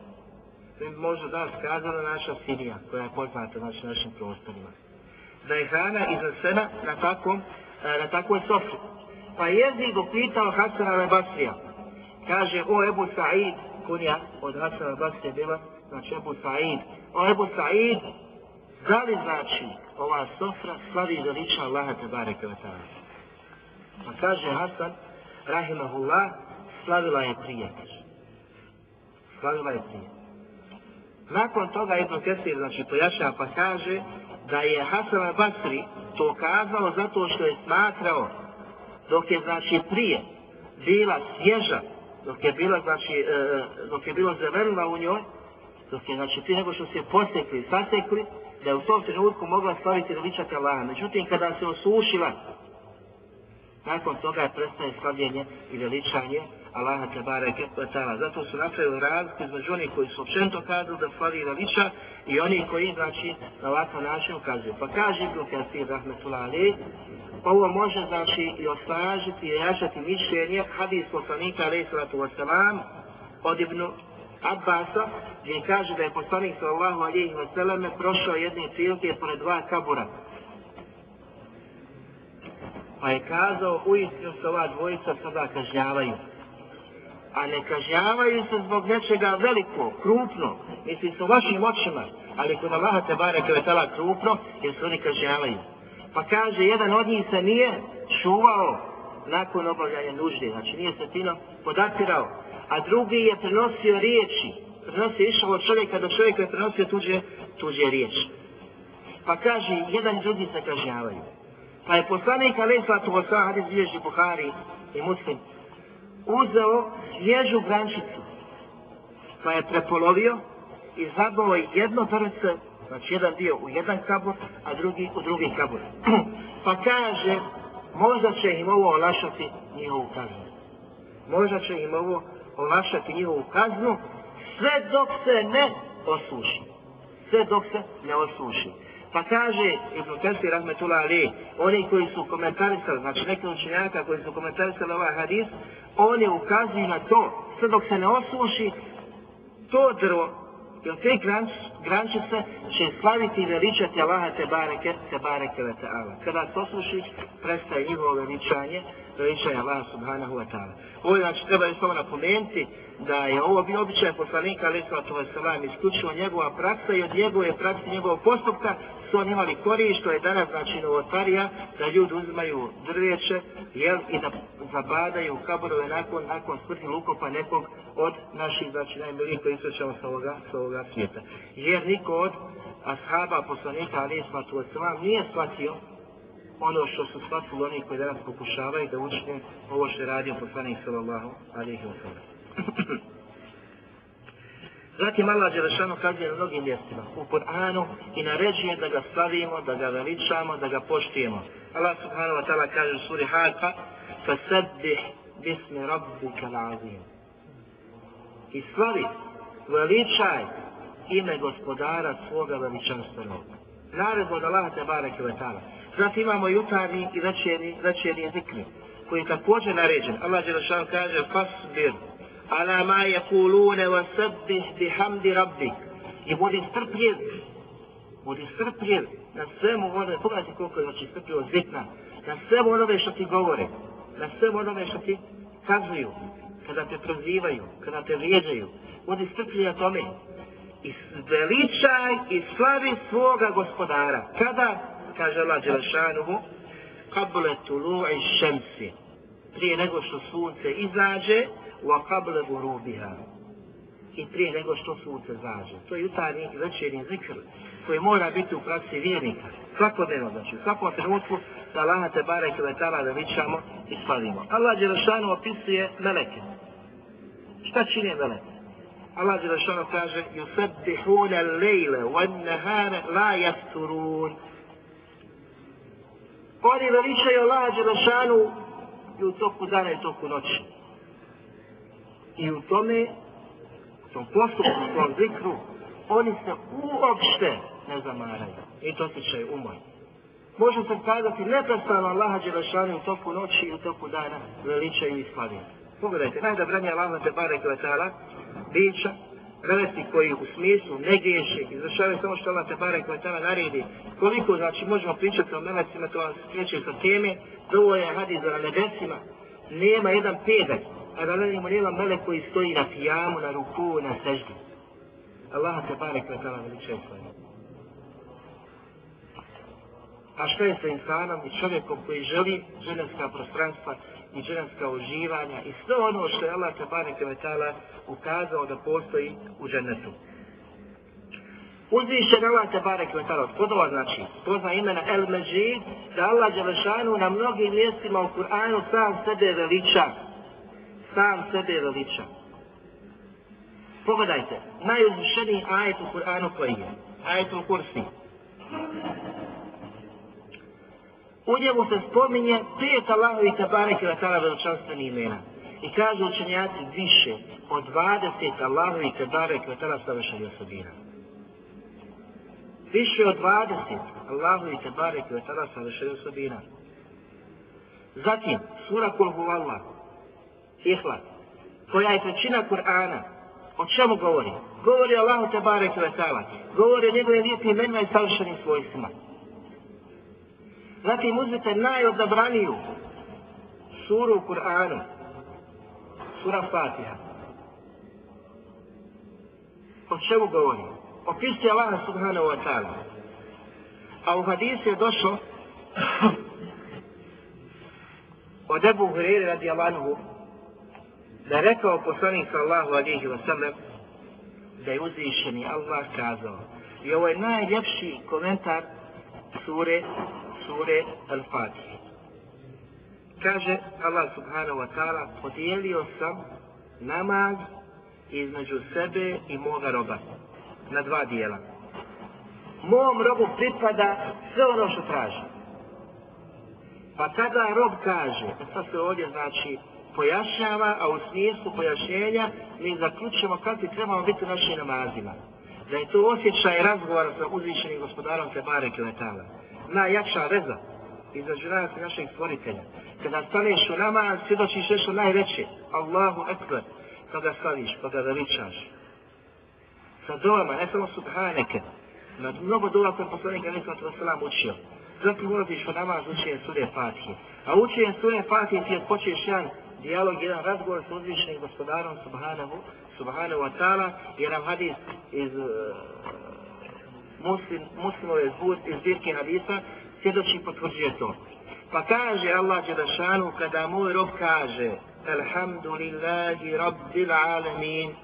To je možda danas kazala naša sinija, koja je poznata znači, našim prostorima. Da je hrana iznesena na, takvom, e, na takvoj sofri. Pa je jezik upitao Hasana al-Basrija. Kaže, o Ebu Sa'id, kunja od Hasana al-Basrija bila, znači Ebu Sa'id. O Ebu Sa'id, Da li znači ova sofra slavi i veliča Allaha te bareke wa ta'ala? Pa kaže Hasan, rahimahullah, slavila je prijatelj. Slavila je prijatelj. Nakon toga Ibn Kesir, znači, pojašnja pa kaže da je Hasan al-Basri to kazao zato što je smatrao dok je, znači, prije bila svježa, dok je bila, znači, e, e dok je bilo zavrnula u njoj, dok je, znači, prije nego što se posekli, sasekli, da je u tom trenutku mogla slaviti veličak Allaha. Međutim, kada se osušila, nakon toga je prestaje slavljenje i veličanje Allaha te bareke ta'ala. Zato su napravili razliku između onih koji su općento kazali da slavi veliča i oni koji, znači, na ovakav način ukazuju. Pa kaže Ibn Kasir, rahmetullah ali, ovo može, znači, i osnažiti i jačati mišljenje hadis poslanika, alaih sallatu wasalam, od Ibn Abbasa, gdje kaže da je poslanik sallallahu alaihi vseleme prošao jedne prilike pored dva kabura. Pa je kazao, uistinu se ova dvojica sada kažnjavaju. A ne kažnjavaju se zbog nečega veliko, krupno, misli su vašim očima, ali kod Allaha te bare kvetala krupno, jer se oni kažnjavaju. Pa kaže, jedan od njih se nije čuvao nakon obavljanja nužde, znači nije se tino podatirao, a drugi je prenosio riječi, prenosio išao od čovjeka do čovjeka je prenosio tuđe, tuđe riječi. Pa kaže, jedan i drugi se kažnjavaju. Pa je poslanik alaih sallatu wa hadis bilježi Buhari i Muslim, uzeo svježu grančicu, pa je prepolovio i zabao jedno trce, znači jedan dio u jedan kabor, a drugi u drugi kabor. *clears throat* pa kaže, možda će im ovo olašati njihovu kaznu. Možda će im ovo olašati njihovu kaznu, sve dok se ne osuši. Sve dok se ne osuši. Pa kaže Ibn Kesir Rahmetullah Ali, oni koji su komentarisali, znači neki učenjaka koji su komentarisali ovaj hadis, oni ukazuju na to, sve dok se ne osuši, to drvo, jer te granč, grančice će slaviti i veličati Allaha te bareke, te bareke ve ta'ala. Kada se osuši, prestaje njihovo veličanje, veličanje Allaha subhanahu wa ta'ala. Ovo znači treba je samo napomenuti da je ovo bio običaj poslanika alaih sallatu wa sallam, isključivo njegova praksa i od njegove prakse, njegovog postupka su oni imali koriji, što je danas znači novotarija, da ljudi uzimaju drveće jel, i da zabadaju kaborove nakon, nakon smrti lukopa nekog od naših, znači najmilijih koji srećamo sa ovoga, sa ovoga svijeta. Jer niko od ashaba poslanika alaih sallatu wa nije shvatio ono što su shvatili oni koji danas pokušavaju da učine ovo što je radio poslanik sallallahu alaihi wa sallam. *clears throat* Zatim Allah Đelešanu kaže na mnogim mjestima u Kur'anu i naređuje da ga slavimo, da ga veličamo, da ga poštijemo. Allah subhanahu wa ta'ala kaže u suri Haka فَسَبِّحْ بِسْمِ رَبِّكَ الْعَظِيمِ I slavi, veličaj ime gospodara svoga veličanstvenog. Naredno od Allah te bareke ve ta'ala. Zatim imamo jutarnji i večerni, večerni zikri, koji je također naređen. Allah Đelešanu kaže فَسْبِرْ ala ma yakulune wa sabbih bihamdi rabbik. I budi strpljiv, budi strpljiv na svemu onome, pogledajte koliko je znači strpljivo zvikna, na svemu onome što ti govore, na svemu onome što ti kazuju, kada te prozivaju, kada te vrijeđaju, budi strpljiv na tome. I veličaj i slavi svoga gospodara. Kada, kaže Allah Đelešanuhu, kable tulu'i šemsi, prije nego što sunce izađe, wa qabla ghurubiha i prije nego što sunce zađe. To je jutarnji i večernji zikr koji mora biti u praksi vjernika. Svakodnevno, znači u svakom trenutku da Allah te bare i letala da vičamo i slavimo. Allah Đelešanu opisuje meleke. Šta čine meleke? Allah Đelešanu kaže yusabbihuna lejle wan nahara la yasturun. Oni veličaju Allah Đelešanu i u toku dana i u toku noći i u tome, u tom postupku, u tom zikru, oni se uopšte ne zamaraju. I to osjećaju umoj. Može se kazati neprestano Allaha Đelešanu u toku noći i u toku dana veličaju i slaviju. Pogledajte, najdobranje Allaha Tebare kvetala, bića, veliki koji u smislu ne griješi, izvršavaju samo što Allah Tebare kvetala naredi. Koliko, znači, možemo pričati o melecima, to vam spriječe sa teme, dovolj je hadis na nebesima, nema jedan pedalj, a da velimo nema mele koji stoji na pijamu, na ruku, na seždi. Allah te barek na tala veličaj svoje. A što je sa insanom i čovjekom koji želi ženevska prostranstva i ženevska uživanja i sve ono što je Allah te barek na tala ukazao da postoji u džennetu. Uzvišen Allah te barek ve ta'ala, spodova znači, pozna imena El Međid, da Allah Đelešanu na mnogim mjestima u Kur'anu sam sebe veliča. Sam sebe veliča. Pogledajte, najuzvišeniji ajet u Kur'anu koji je? Ajet u Kursi. U njemu se spominje pet Allahovi tabareke barek ta'ala veličanstveni imena. I kažu učenjaci više od 20 Allahovi tabareke barek ta'ala savršenih osobina više od 20 Allahovi tabareke wa ta'ala savršenih osobina. Zatim, sura Kul Huvallah, Ihlas, koja je trećina Kur'ana, o čemu govori? Govori o Allahu Tebare Kvetala, govori o njegovim lijepim imenima i savršenim svojstvima. Zatim uzmite najodabraniju suru u Kur'anu, sura Fatiha. O čemu govori? opisuje Allah subhanahu wa ta'ala. A u hadisu je došlo od Ebu Hureyre radi Allahovu da je rekao poslanik sallahu alihi wa sallam da je uzvišeni Allah kazao. I ovo je najljepši komentar sure, sure Al-Fatih. Kaže Allah subhanahu wa ta'ala podijelio sam namaz između sebe i moga roba na dva dijela. Mom robu pripada sve ono što traži. Pa kada rob kaže, e sad se ovdje znači pojašnjava, a u smislu pojašnjenja mi zaključujemo kako trebamo biti u našim namazima. Da je to osjećaj razgovora sa uzvišenim gospodarom Tebare Kvetala. Najjača reza između nas i našeg stvoritelja. Kada staneš u namaz, svjedočiš nešto najveće. Allahu Ekber. Kada staviš, pa ga veličaš sa dovama, ne samo subhaneke, na mnogo dova koje poslanik Ali Salatu Veselam učio. Zatim ulaziš u namaz učenje sure Fatije. A učenje sure Fatije ti je počeš jedan dijalog, jedan razgovor s uzvišenim gospodarom Subhanahu, Subhanahu wa ta'ala, jer nam hadis iz uh, muslim, muslimove iz zbirke hadisa, svjedoči potvrđuje to. Pa kaže Allah Đelešanu, kada moj rob kaže, Alhamdulillahi Rabbil Alamin,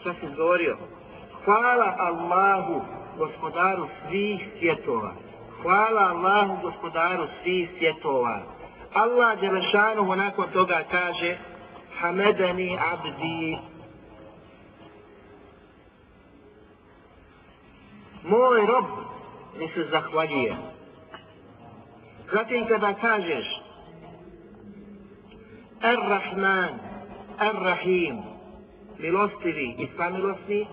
šta si izgovorio? Hvala Allahu, gospodaru svih svjetova. Hvala Allahu, gospodaru svih svjetova. Allah Đelešanu nakon toga kaže Hamedani abdi Moj rob mi se zahvaljuje. Zatim kada kažeš Ar-Rahman, Ar-Rahim, milostivi i samilosni,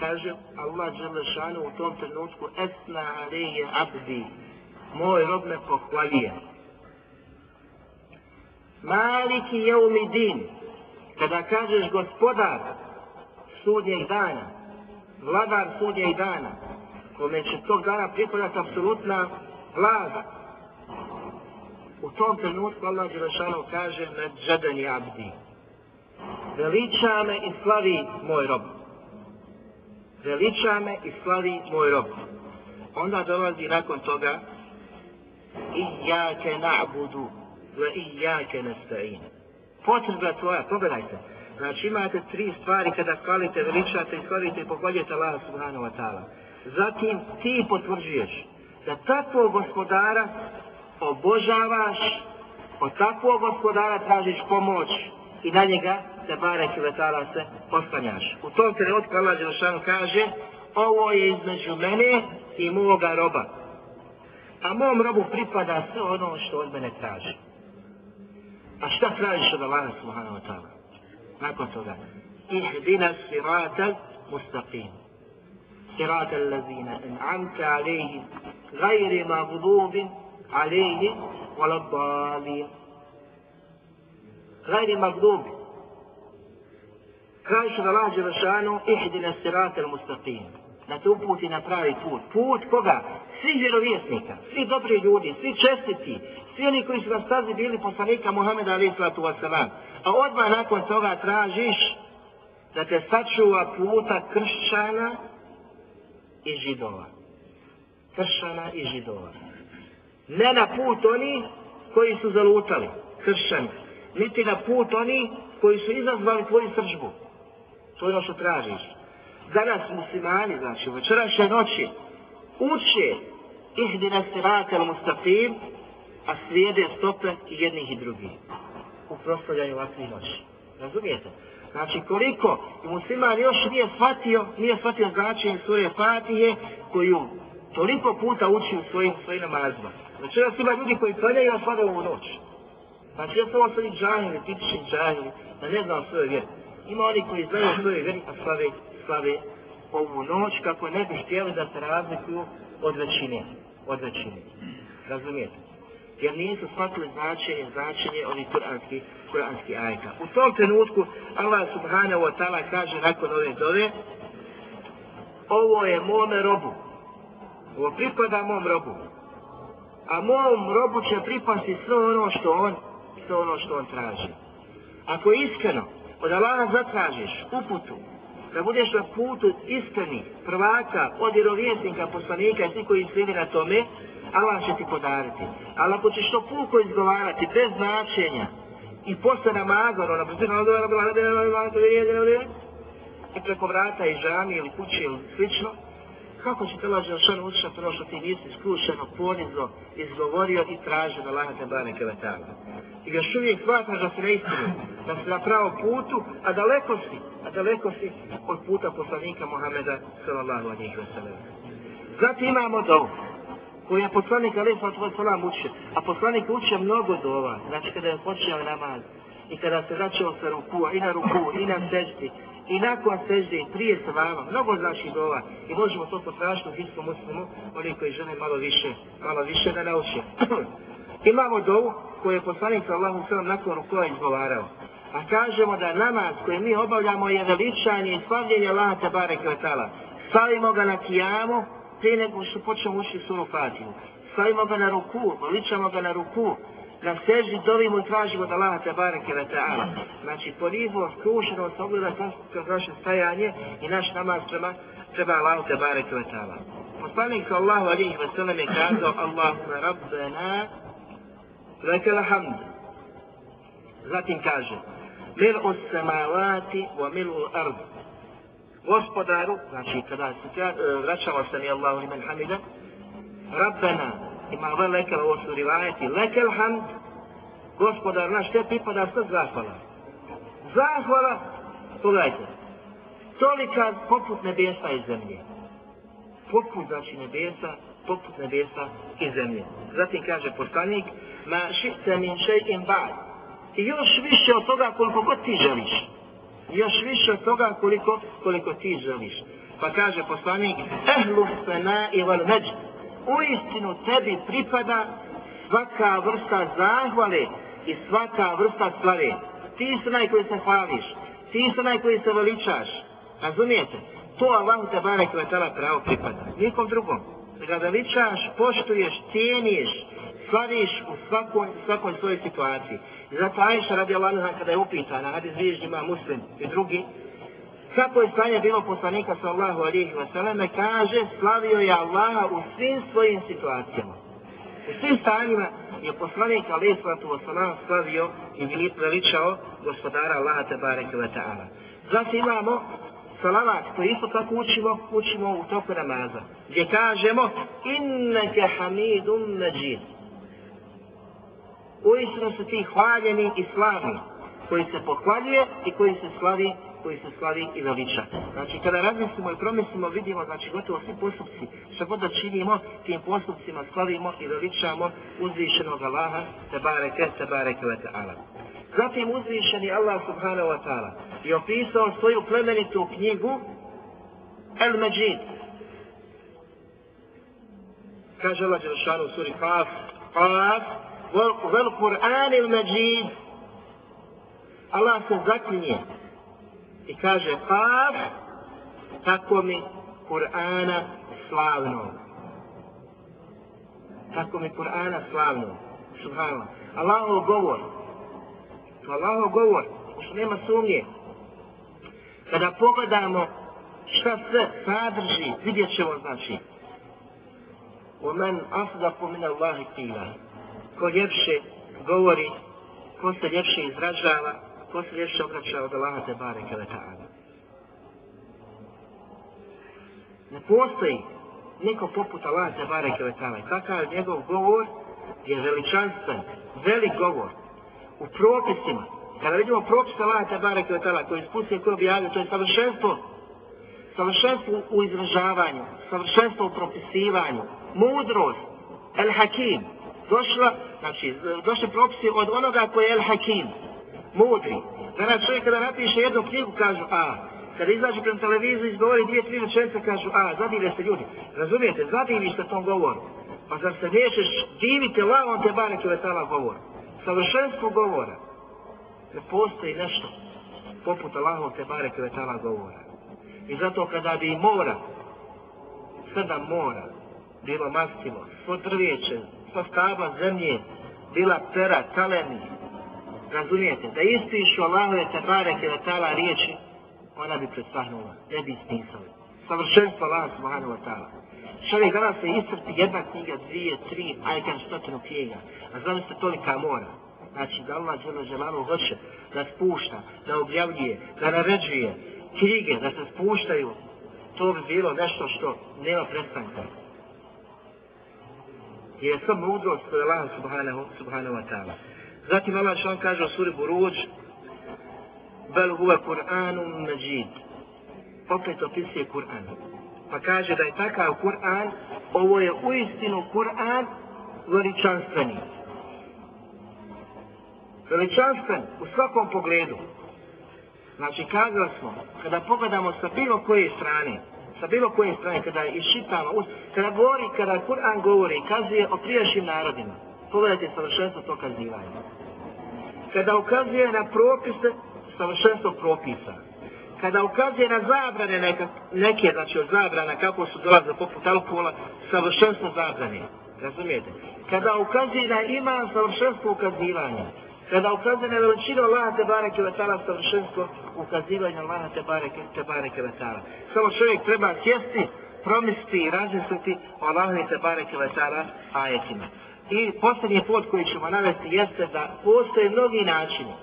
kaže Allah Đelešanu u tom trenutku esna alije abdi, moj rob me pohvalije. Maliki je umidin, kada kažeš gospodar sudnjeg dana, vladar sudnjeg dana, kome će tog dana pripadati apsolutna vlada, u tom trenutku Allah Đelešanu kaže med žadani abdi, veliča me i slavi moj rob. Veliča me i slavi moj rob. Onda dolazi nakon toga i te na'budu ve ijake nesta'in. Potreba tvoja, pogledajte. Znači imate tri stvari kada hvalite, veličate i slavite i pohvaljujete Allah subhanahu wa ta'ala. Zatim ti potvrđuješ da takvog gospodara obožavaš, od takvog gospodara tražiš pomoć i na njega se barek i letala se oslanjaš. U tom trenutku Allah Đelšan kaže ovo je između mene i moga roba. A mom robu pripada sve ono što od mene traži. A šta tražiš od Allaha subhanahu wa ta'ala? Nakon toga. Ihdina sirata mustaqim. Sirata allazina in'amta alejhi gajri magdubin alejhi wala dalin. Gajri magdubin kaže da lađe Želešanu ihdine sirate mustaqim. Da te uputi na pravi put. Put koga? Svih vjerovjesnika, svi dobri ljudi, svi čestiti, svi oni koji su na stazi bili poslanika Muhammeda alaih sallatu wasalam. A odmah nakon toga tražiš da te sačuva puta kršćana i židova. Kršćana i židova. Ne na put oni koji su zalutali, kršćani, niti na put oni koji su izazvali tvoju sržbu. To je ono što tražiš. danas muslimani, znači u večerašnje noći, uče ihdina sirata al mustaqim, a slijede stope i jednih i drugih u proslavljanju ovakvih noći. Razumijete? Znači koliko i musliman još nije shvatio, nije shvatio značenje sure Fatije koju toliko puta uči u svojim, svojim namazima. Znači da ima ljudi koji klanjaju, a slave u noć. Znači ja sam ovo i džahili, tipični džahili, da ne znam svoje vjeri. Ima oni koji znaju svoje vjeri, pa a slave, slave ovu noć kako ne bi htjeli da se razlikuju od većine. Od većine. Razumijete? Jer nisu shvatili značenje, značenje ovih kuranskih, kuranski ajka. U tom trenutku Allah subhanahu wa ta'ala kaže nakon ove dove ovo je mome robu. Ovo pripada mom robu. A mom robu će pripasti sve ono što on, sve ono što on traži. Ako iskreno od Allaha zatražiš uputu, da budeš na putu iskreni, prvaka, od vjerovjesnika, poslanika i svi koji slijedi na tome, Allah će ti podariti. Ali ako ćeš to puko izgovarati, bez značenja, i posle namaza, ono, na brzinu, ono, ono, ono, ono, i preko vrata i žami ili kuće ili slično, kako će te lađe šan učinat ono što ti nisi skrušeno, ponizno, izgovorio i tražio na lahate bane kevetala. I još uvijek shvataš da si na istinu, da si na pravom putu, a daleko si, a daleko si od puta poslanika Muhameda sallallahu alihi wa sallam. Zatim imamo dovu koju je poslanik Ali Fatu Veselam učio. A poslanik učio mnogo dova. Znači kada je počeo namaz i kada se začeo sa ruku, i na ruku, i na seždi, i nakon sežde, i prije sa vama, mnogo znači dova. I možemo to potražiti u hinskom muslimu, oni koji žele malo više, malo više da nauče. *clears throat* Imamo dovu koju je poslanik sa Allahom nakon rukova izgovarao. A kažemo da namaz koji mi obavljamo je veličanje i slavljenje Allaha Tabare Kvetala. Slavimo ga na kijamu, prije nego što počnemo učiti suru Fatihu. Stavimo ga na ruku, veličamo ga na ruku, na seždi dovimo i tražimo da Allaha te bareke ve ta'ala. Znači, ponivo, skrušeno, se ogleda kroz naše stajanje i naš namaz prema, prema Allahu te bareke ve ta'ala. Poslanik Allahu alihi ve sallam je kazao Allahumma rabbena lekel hamd. Zatim kaže Mil'u samavati wa mil'u ardu gospodaru, znači kada e, se e, vraćamo se mi Allahu imen hamida, Rabbena, ima velike ovo su rivajeti, lekel hamd, gospodar naš, te pripada sve zahvala. Zahvala, pogledajte, tolika poput nebesa i zemlje. Poput, znači nebesa, poput nebesa i zemlje. Zatim kaže poslanik, ma šite min šeikin ba'd. I još više od toga koliko god ti želiš još više od toga koliko, koliko ti želiš. Pa kaže poslanik, ehlu sena i val međ, u istinu tebi pripada svaka vrsta zahvale i svaka vrsta slave. Ti si onaj koji se hvališ, ti si onaj koji se veličaš. Razumijete? To Allahu te barek pravo pripada. Nikom drugom. Da ga veličaš, poštuješ, cijeniš, slaviš u svakoj, svakoj svojoj situaciji. I zato Ajša radi Allah kada je upitana, hadis zviježnjima muslim i drugi, kako je stanje bilo poslanika sallahu alihi wasallam, kaže slavio je Allaha u svim svojim situacijama. U svim stanjima je poslanik alihi wasallam slavio i veličao gospodara Allaha te bareke ta'ala. Zato imamo salavat koji isto tako učimo, učimo u toku namaza, gdje kažemo inneke hamidun međid uistinu su ti hvaljeni i slavni, koji se pohvaljuje i koji se slavi koji se slavi i veliča. Znači, kada razmislimo i promislimo, vidimo, znači, gotovo svi postupci, što god da činimo, tim postupcima slavimo i veličamo uzvišenog Allaha, te bareke, te bareke, te ala. Zatim uzvišeni Allah subhanahu wa ta'ala je opisao svoju plemenitu knjigu El Međid. Kaže Allah Đelšanu u suri Qaf, Qaf, vel Kur'an il Majid Allah se zaklinje i kaže Kaf tako mi Kur'ana slavno tako mi Kur'ana slavno subhanallah Allahov govor to Allahov govor što nema sumnje kada pogledamo šta sve sadrži vidjet ćemo znači ومن أصدق من الله قيلا ko ljepše govori, ko se ljepše izražava, ko se ljepše obraća od Allaha te bare kada. Ne postoji neko poput Allaha te bare ve taala. Kakav je njegov govor je veličanstven, velik govor. U propisima, kada vidimo propis Allaha te bare ve koji spustio koji objavio, to je savršenstvo. Savršenstvo u izražavanju, savršenstvo u propisivanju, mudrost, el hakim. Došla, znači, došli propisi od onoga koji je el hakim, mudri. Danas čovjek kada napiše jednu knjigu kažu, a, kada izađe prema televiziju i izgovori dvije, tri rečenice, kažu, a, zadivlja se ljudi. Razumijete, zadiviš se tom govoru. Pa zar se nećeš divite lavom te bareke vetala govor. Savršenstvo govora. Ne postoji nešto poput Allahov te bareke letala govora. I zato kada bi mora, sada mora, bilo mastilo, svo drvijeće, sastava staba zemlje, bila pera, kaleni, razumijete, da ispišu Allahove tabare kada tala riječi, ona bi predstahnula, ne bi ispisali. Savršenstvo Allah subhanahu wa ta'ala. Čovjek danas se iscrpi jedna knjiga, dvije, tri, aj kad stotinu knjiga. A znam se tolika mora. Znači da Allah žele želano hoće da spušta, da objavljuje, da naređuje knjige, da se spuštaju. To bi bilo nešto što nema prestanka. Je samo mudrost kod Allaha subhanahu, subhanahu wa ta'ala. Zatim Allah što on kaže u suri Buruđ, bel huve Kur'anum međid. Opet opisuje Kur'an. Pa kaže da je takav Kur'an, ovo je uistinu Kur'an veličanstveni. Veličanstven u svakom pogledu. Znači, kazali smo, kada pogledamo sa bilo koje strane, sa bilo kojim strane, kada iščitamo, kada govori, kada Kur'an govori kazuje o prijašnjim narodima, pogledajte savršenstvo to kazivanje. Kada ukazuje na propise, savršenstvo propisa. Kada ukazuje na zabrane neka, neke, znači od zabrana, kako su dolaze poput alkohola, savršenstvo zabrane. Razumijete? Kada ukazuje na iman, savršenstvo ukazivanja. Kada ukazuje na veličinu Allaha te bareke vetala, savršenstvo ukazivanje Allaha te bareke, te bareke vetala. Samo čovjek treba sjesti, promisliti i razmisliti o Allahu te bareke vetala ajetima. I posljednji put koji ćemo navesti jeste da postoje mnogi načini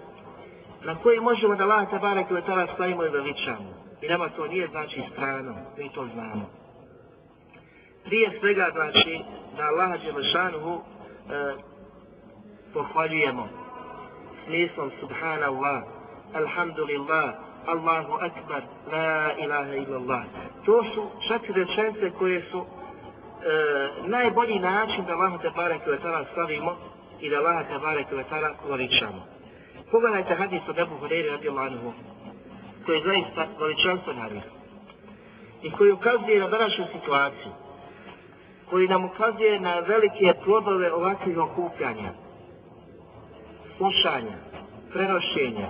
na koji možemo da Allah te bareke ve ta'ala slavimo i veličamo. I nama to nije znači strano, mi to znamo. Prije svega znači da Allaha Đelešanuhu e, pohvaljujemo smislom Subhanallah, Alhamdulillah, Allahu Akbar, La ilaha illallah. To su četiri rečence koje su e, najbolji način da Allah te barek ve tala slavimo i da Allah te barek ve tala veličamo. Pogledajte hadis od Ebu Hureyre radijallahu anhu, koji je zaista veličanstven hadis i koji ukazuje na današnju situaciju, koji nam ukazuje na velike plodove ovakvih okupljanja, slušanja, prenošenja,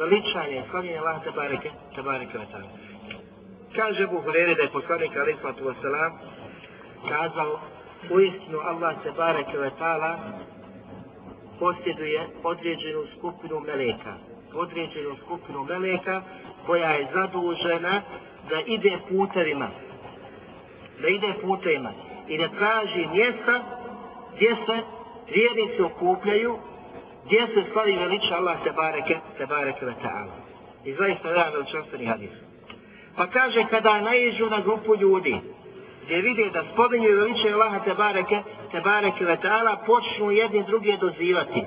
veličanja i slavljenja Allah tabareke, tabareke wa ta'ala. Kaže Abu Hurere da je poslanik alaihissalatu wasalam kazao u istinu Allah tabareke wa ta'ala posjeduje određenu skupinu meleka. Određenu skupinu meleka koja je zadužena da ide putevima. Da ide putevima i da traži mjesta gdje se vjernici okupljaju, gdje se slavi veliča Allah te bareke, te bareke ve ta'ala. I zaista jedan veličanstveni hadis. Pa kaže kada naiđu na grupu ljudi, gdje vide da spominju i veličaju Allaha te bareke, te bareke ve ta'ala, počnu jedni drugi dozivati.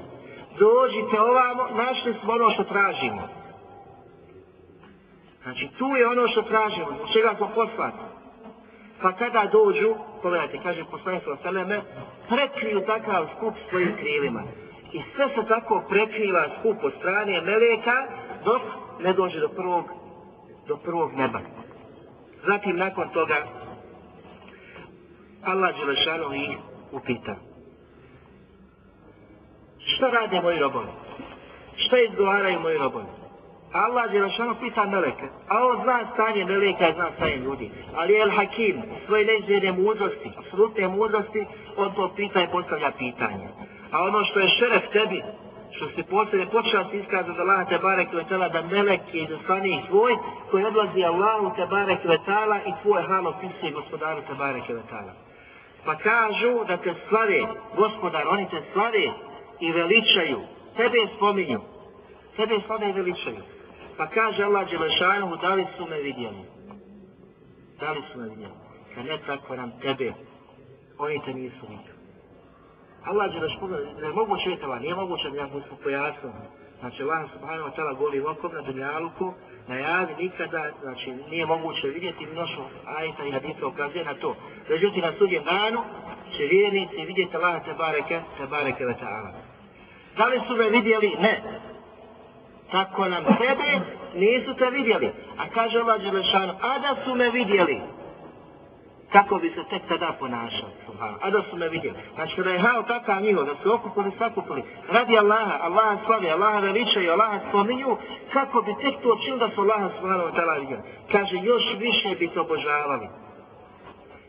Dođite ovamo, našli smo ono što tražimo. Znači, tu je ono što tražimo, zbog čega smo poslati. Pa kada dođu, pogledajte, kaže poslanik sa Seleme, prekriju takav skup svojim krilima. I sve se tako prekriva skup od strane Meleka, dok ne dođe do prvog, do prvog neba. Zatim, nakon toga, Allah Đelešanu ih upita. Šta rade moji robovi? Šta izgovaraju moji robovi? Allah Đelešanu pita Meleke. A on zna stanje Meleka i zna stanje ljudi. Ali El Hakim, svoje neizvjene mudrosti, apsolutne mudrosti, on to pita i postavlja pitanje. A ono što je šeref tebi, što se posljedne počela se iskazati da Allah Tebare barek da melek je izaslani tvoj koji odlazi Allahu te barek i tvoj halo pisuje gospodaru te barek pa kažu da te slave, gospodar, oni te slave i veličaju, tebe spominju, tebe slave i veličaju. Pa kaže Allah Đelešanu, da li su me vidjeli? Da li su me vidjeli? Kad ne tako nam tebe, oni te nisu vidjeli. Allah Đelešanu, ne mogu moguće nije moguće da ja mu pojasnimo. Znači, Allah subhanahu wa ta'ala goli okom na dunjaluku, na javi nikada, znači, nije moguće vidjeti mnošu ajta i hadisa ukazuje na to. Međutim, na sudjem danu će vjernici vidjeti Allah te bareke, te bareke ve ta'ala. Da li su me vidjeli? Ne. Tako nam tebe nisu te vidjeli. A kaže Allah Đelešanu, a da su me vidjeli, kako bi se tek tada ponašao. A da su me vidjeli. Znači kada je hao takav njihov, da su okupili, sakupili, radi Allaha, Allaha slavi, Allaha veličaju, Allaha spominju, kako bi tek to čili da su Allaha subhanahu wa ta'ala vidjeli. Kaže, još više bi to obožavali.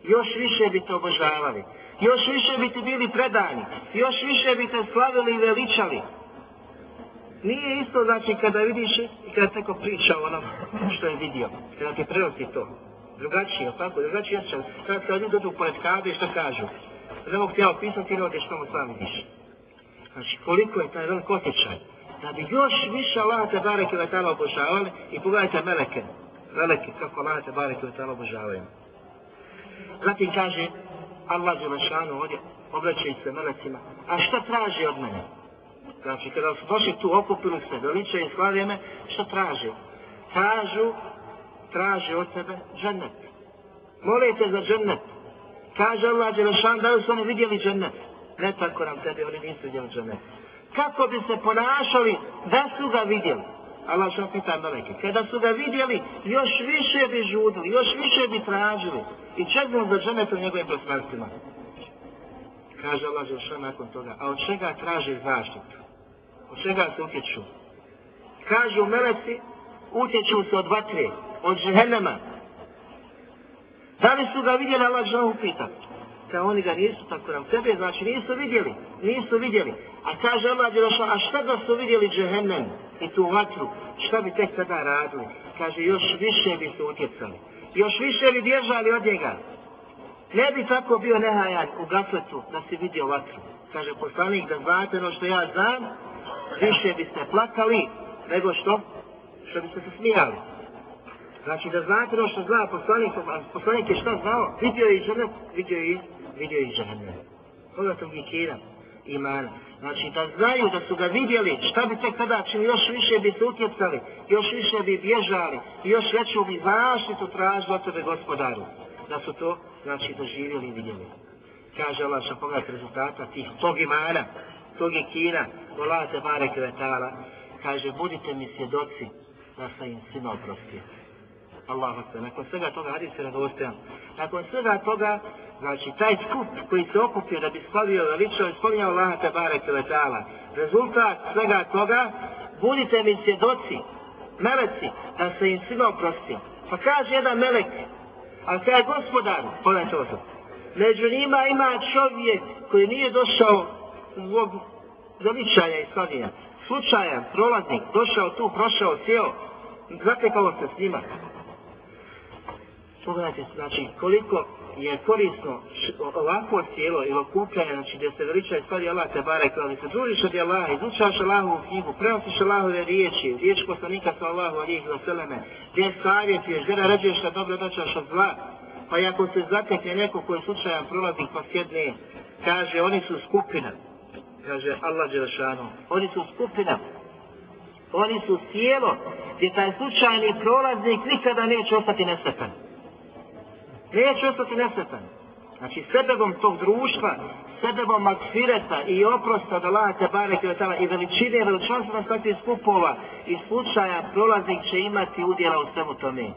Još više bi to obožavali. Još više bi ti bili predani. Još više bi te slavili i veličali. Nije isto znači kada vidiš i kada neko priča o onom što je vidio. Kada ti prenosi to drugačije, tako, drugačije osjećaj. Kada se ljudi dođu pored kabe, što kažu? Ne mogu ti ja opisati, ne odeš tamo sam vidiš. Znači, koliko je taj velik osjećaj. Da bi još više Allah te bareke ve ta'ala obožavali i pogledajte meleke. Meleke, kako Allah te bareke ve ta'ala obožavaju. Zatim kaže, Allah je našanu ovdje, obraćaju se melecima. A šta traži od mene? Znači, kada su došli tu, okupili se, veliče i slavije što traže? Kažu, traže od tebe džennet. Molite za džennet. Kaže Allah Đelešan, da li su oni vidjeli džennet? Ne tako nam tebi, oni nisu vidjeli džennet. Kako bi se ponašali da su ga vidjeli? Allah što pita meleke. Kada su ga vidjeli, još više bi žudili, još više bi tražili. I čeznili za džennet u njegovim prostranstvima. Kaže Allah Đelešan nakon toga. A od čega traži zaštitu? Od čega se utječu? Kažu meleci, utječu se od vatre od žehennema. Da li su ga vidjeli, Allah žena upita. Ka oni ga nisu tako nam tebe, znači nisu vidjeli, nisu vidjeli. A kaže Allah Đelešan, a šta da su vidjeli džehennem i tu vatru, šta bi tek sada radili? Kaže, još više bi se utjecali. Još više bi bježali od njega. Ne bi tako bio nehajan u gafletu da si vidio vatru. Kaže poslanik da znate ono što ja znam, više biste plakali nego što, što biste se smijali. Znači da znate ono što zna poslanik, poslanik je šta znao? Vidio je i žene, vidio je i, vidio je i žene. Koga to vikira imana. Znači da znaju da su ga vidjeli, šta bi tek tada čini, još više bi se utjecali, još više bi bježali, još veću bi zaštitu tražili od tebe gospodaru. Da su to, znači, doživjeli i vidjeli. Kaže Allah što pogledajte rezultata tih, tog imana, tog ikina, volate bare kvetala, kaže, budite mi svjedoci da sam im svima oprostio. Allah vas Nakon svega toga hadis se radostajan. Nakon svega toga, znači taj skup koji se okupio da bi slavio veličao i spominjao Allah te barek i. Rezultat svega toga, budite mi svjedoci, meleci, da se im svima oprostio. Pa kaže jedan melek, a taj je gospodar, pogledajte ovo Među njima ima čovjek koji nije došao zbog zaličaja i slavija. Slučajan, prolaznik, došao tu, prošao, sjeo, zatekalo se s njima. Pogledajte, znači, koliko je korisno ovako cijelo ili okupljanje, znači, gdje se veliča i stvari Allah te bare, ali se družiš od Allah, izučaš Allahovu knjigu, prenosiš Allahove riječi, riječ poslanika sa Allahu alijih za seleme, gdje savjetuješ, gdje narađuješ da dobro doćaš od zla, pa i ako se zatekne neko koji je slučajan prolaznik pa sjedne, kaže, oni su skupina, kaže Allah Đelešanu, oni su skupina, oni su tijelo, gdje taj slučajni prolaznik nikada neće ostati nesretan neće ostati nesretan. Znači, sebebom tog društva, sebebom magfireta i oprosta da Allah te barek i veličine i veličanstva takvih skupova i slučaja prolaznik će imati udjela u svemu tome.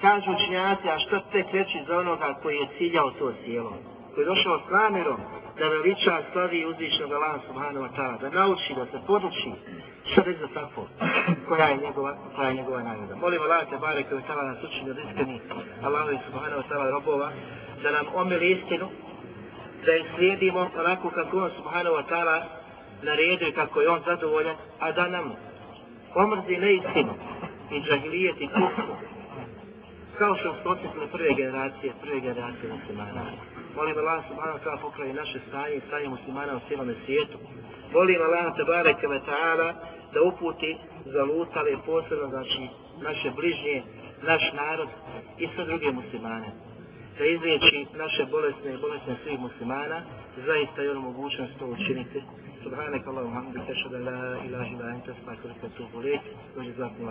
Kažu učinjaci, a što te kreći za onoga koji je ciljao to sjelo? Koji je došao s namerom da veliča slavi uzvišnog Allah subhanahu wa ta'ala, da nauči, da se poduči, što reći za tako, koja je njegova, koja je njegova nagrada. Molim Allah te bare koji tala nas učinio od iskreni Allah subhanahu wa ta'ala robova, da nam omili istinu, da je slijedimo onako kako on subhanahu wa ta'ala naredio kako je on zadovoljan, a da nam omrzi neistinu i džahilijet i kufru, kao što smo osjetili prve generacije, prve generacije muslimana. Molim Allah subhanahu ta'ala pokraji naše stanje i stanje muslimana u cijelome svijetu. Molim Allah te bareke ve ta'ala da uputi zalutale posebno znači naše bližnje naš narod i sve druge muslimane. Da izliječi naše bolesne i bolesne svih muslimana, zaista je ono mogućnost to učiniti. Subhanak Allahu hamdika, šada la ilaha ila enta, stakvrika katubu lijek, dođe zakon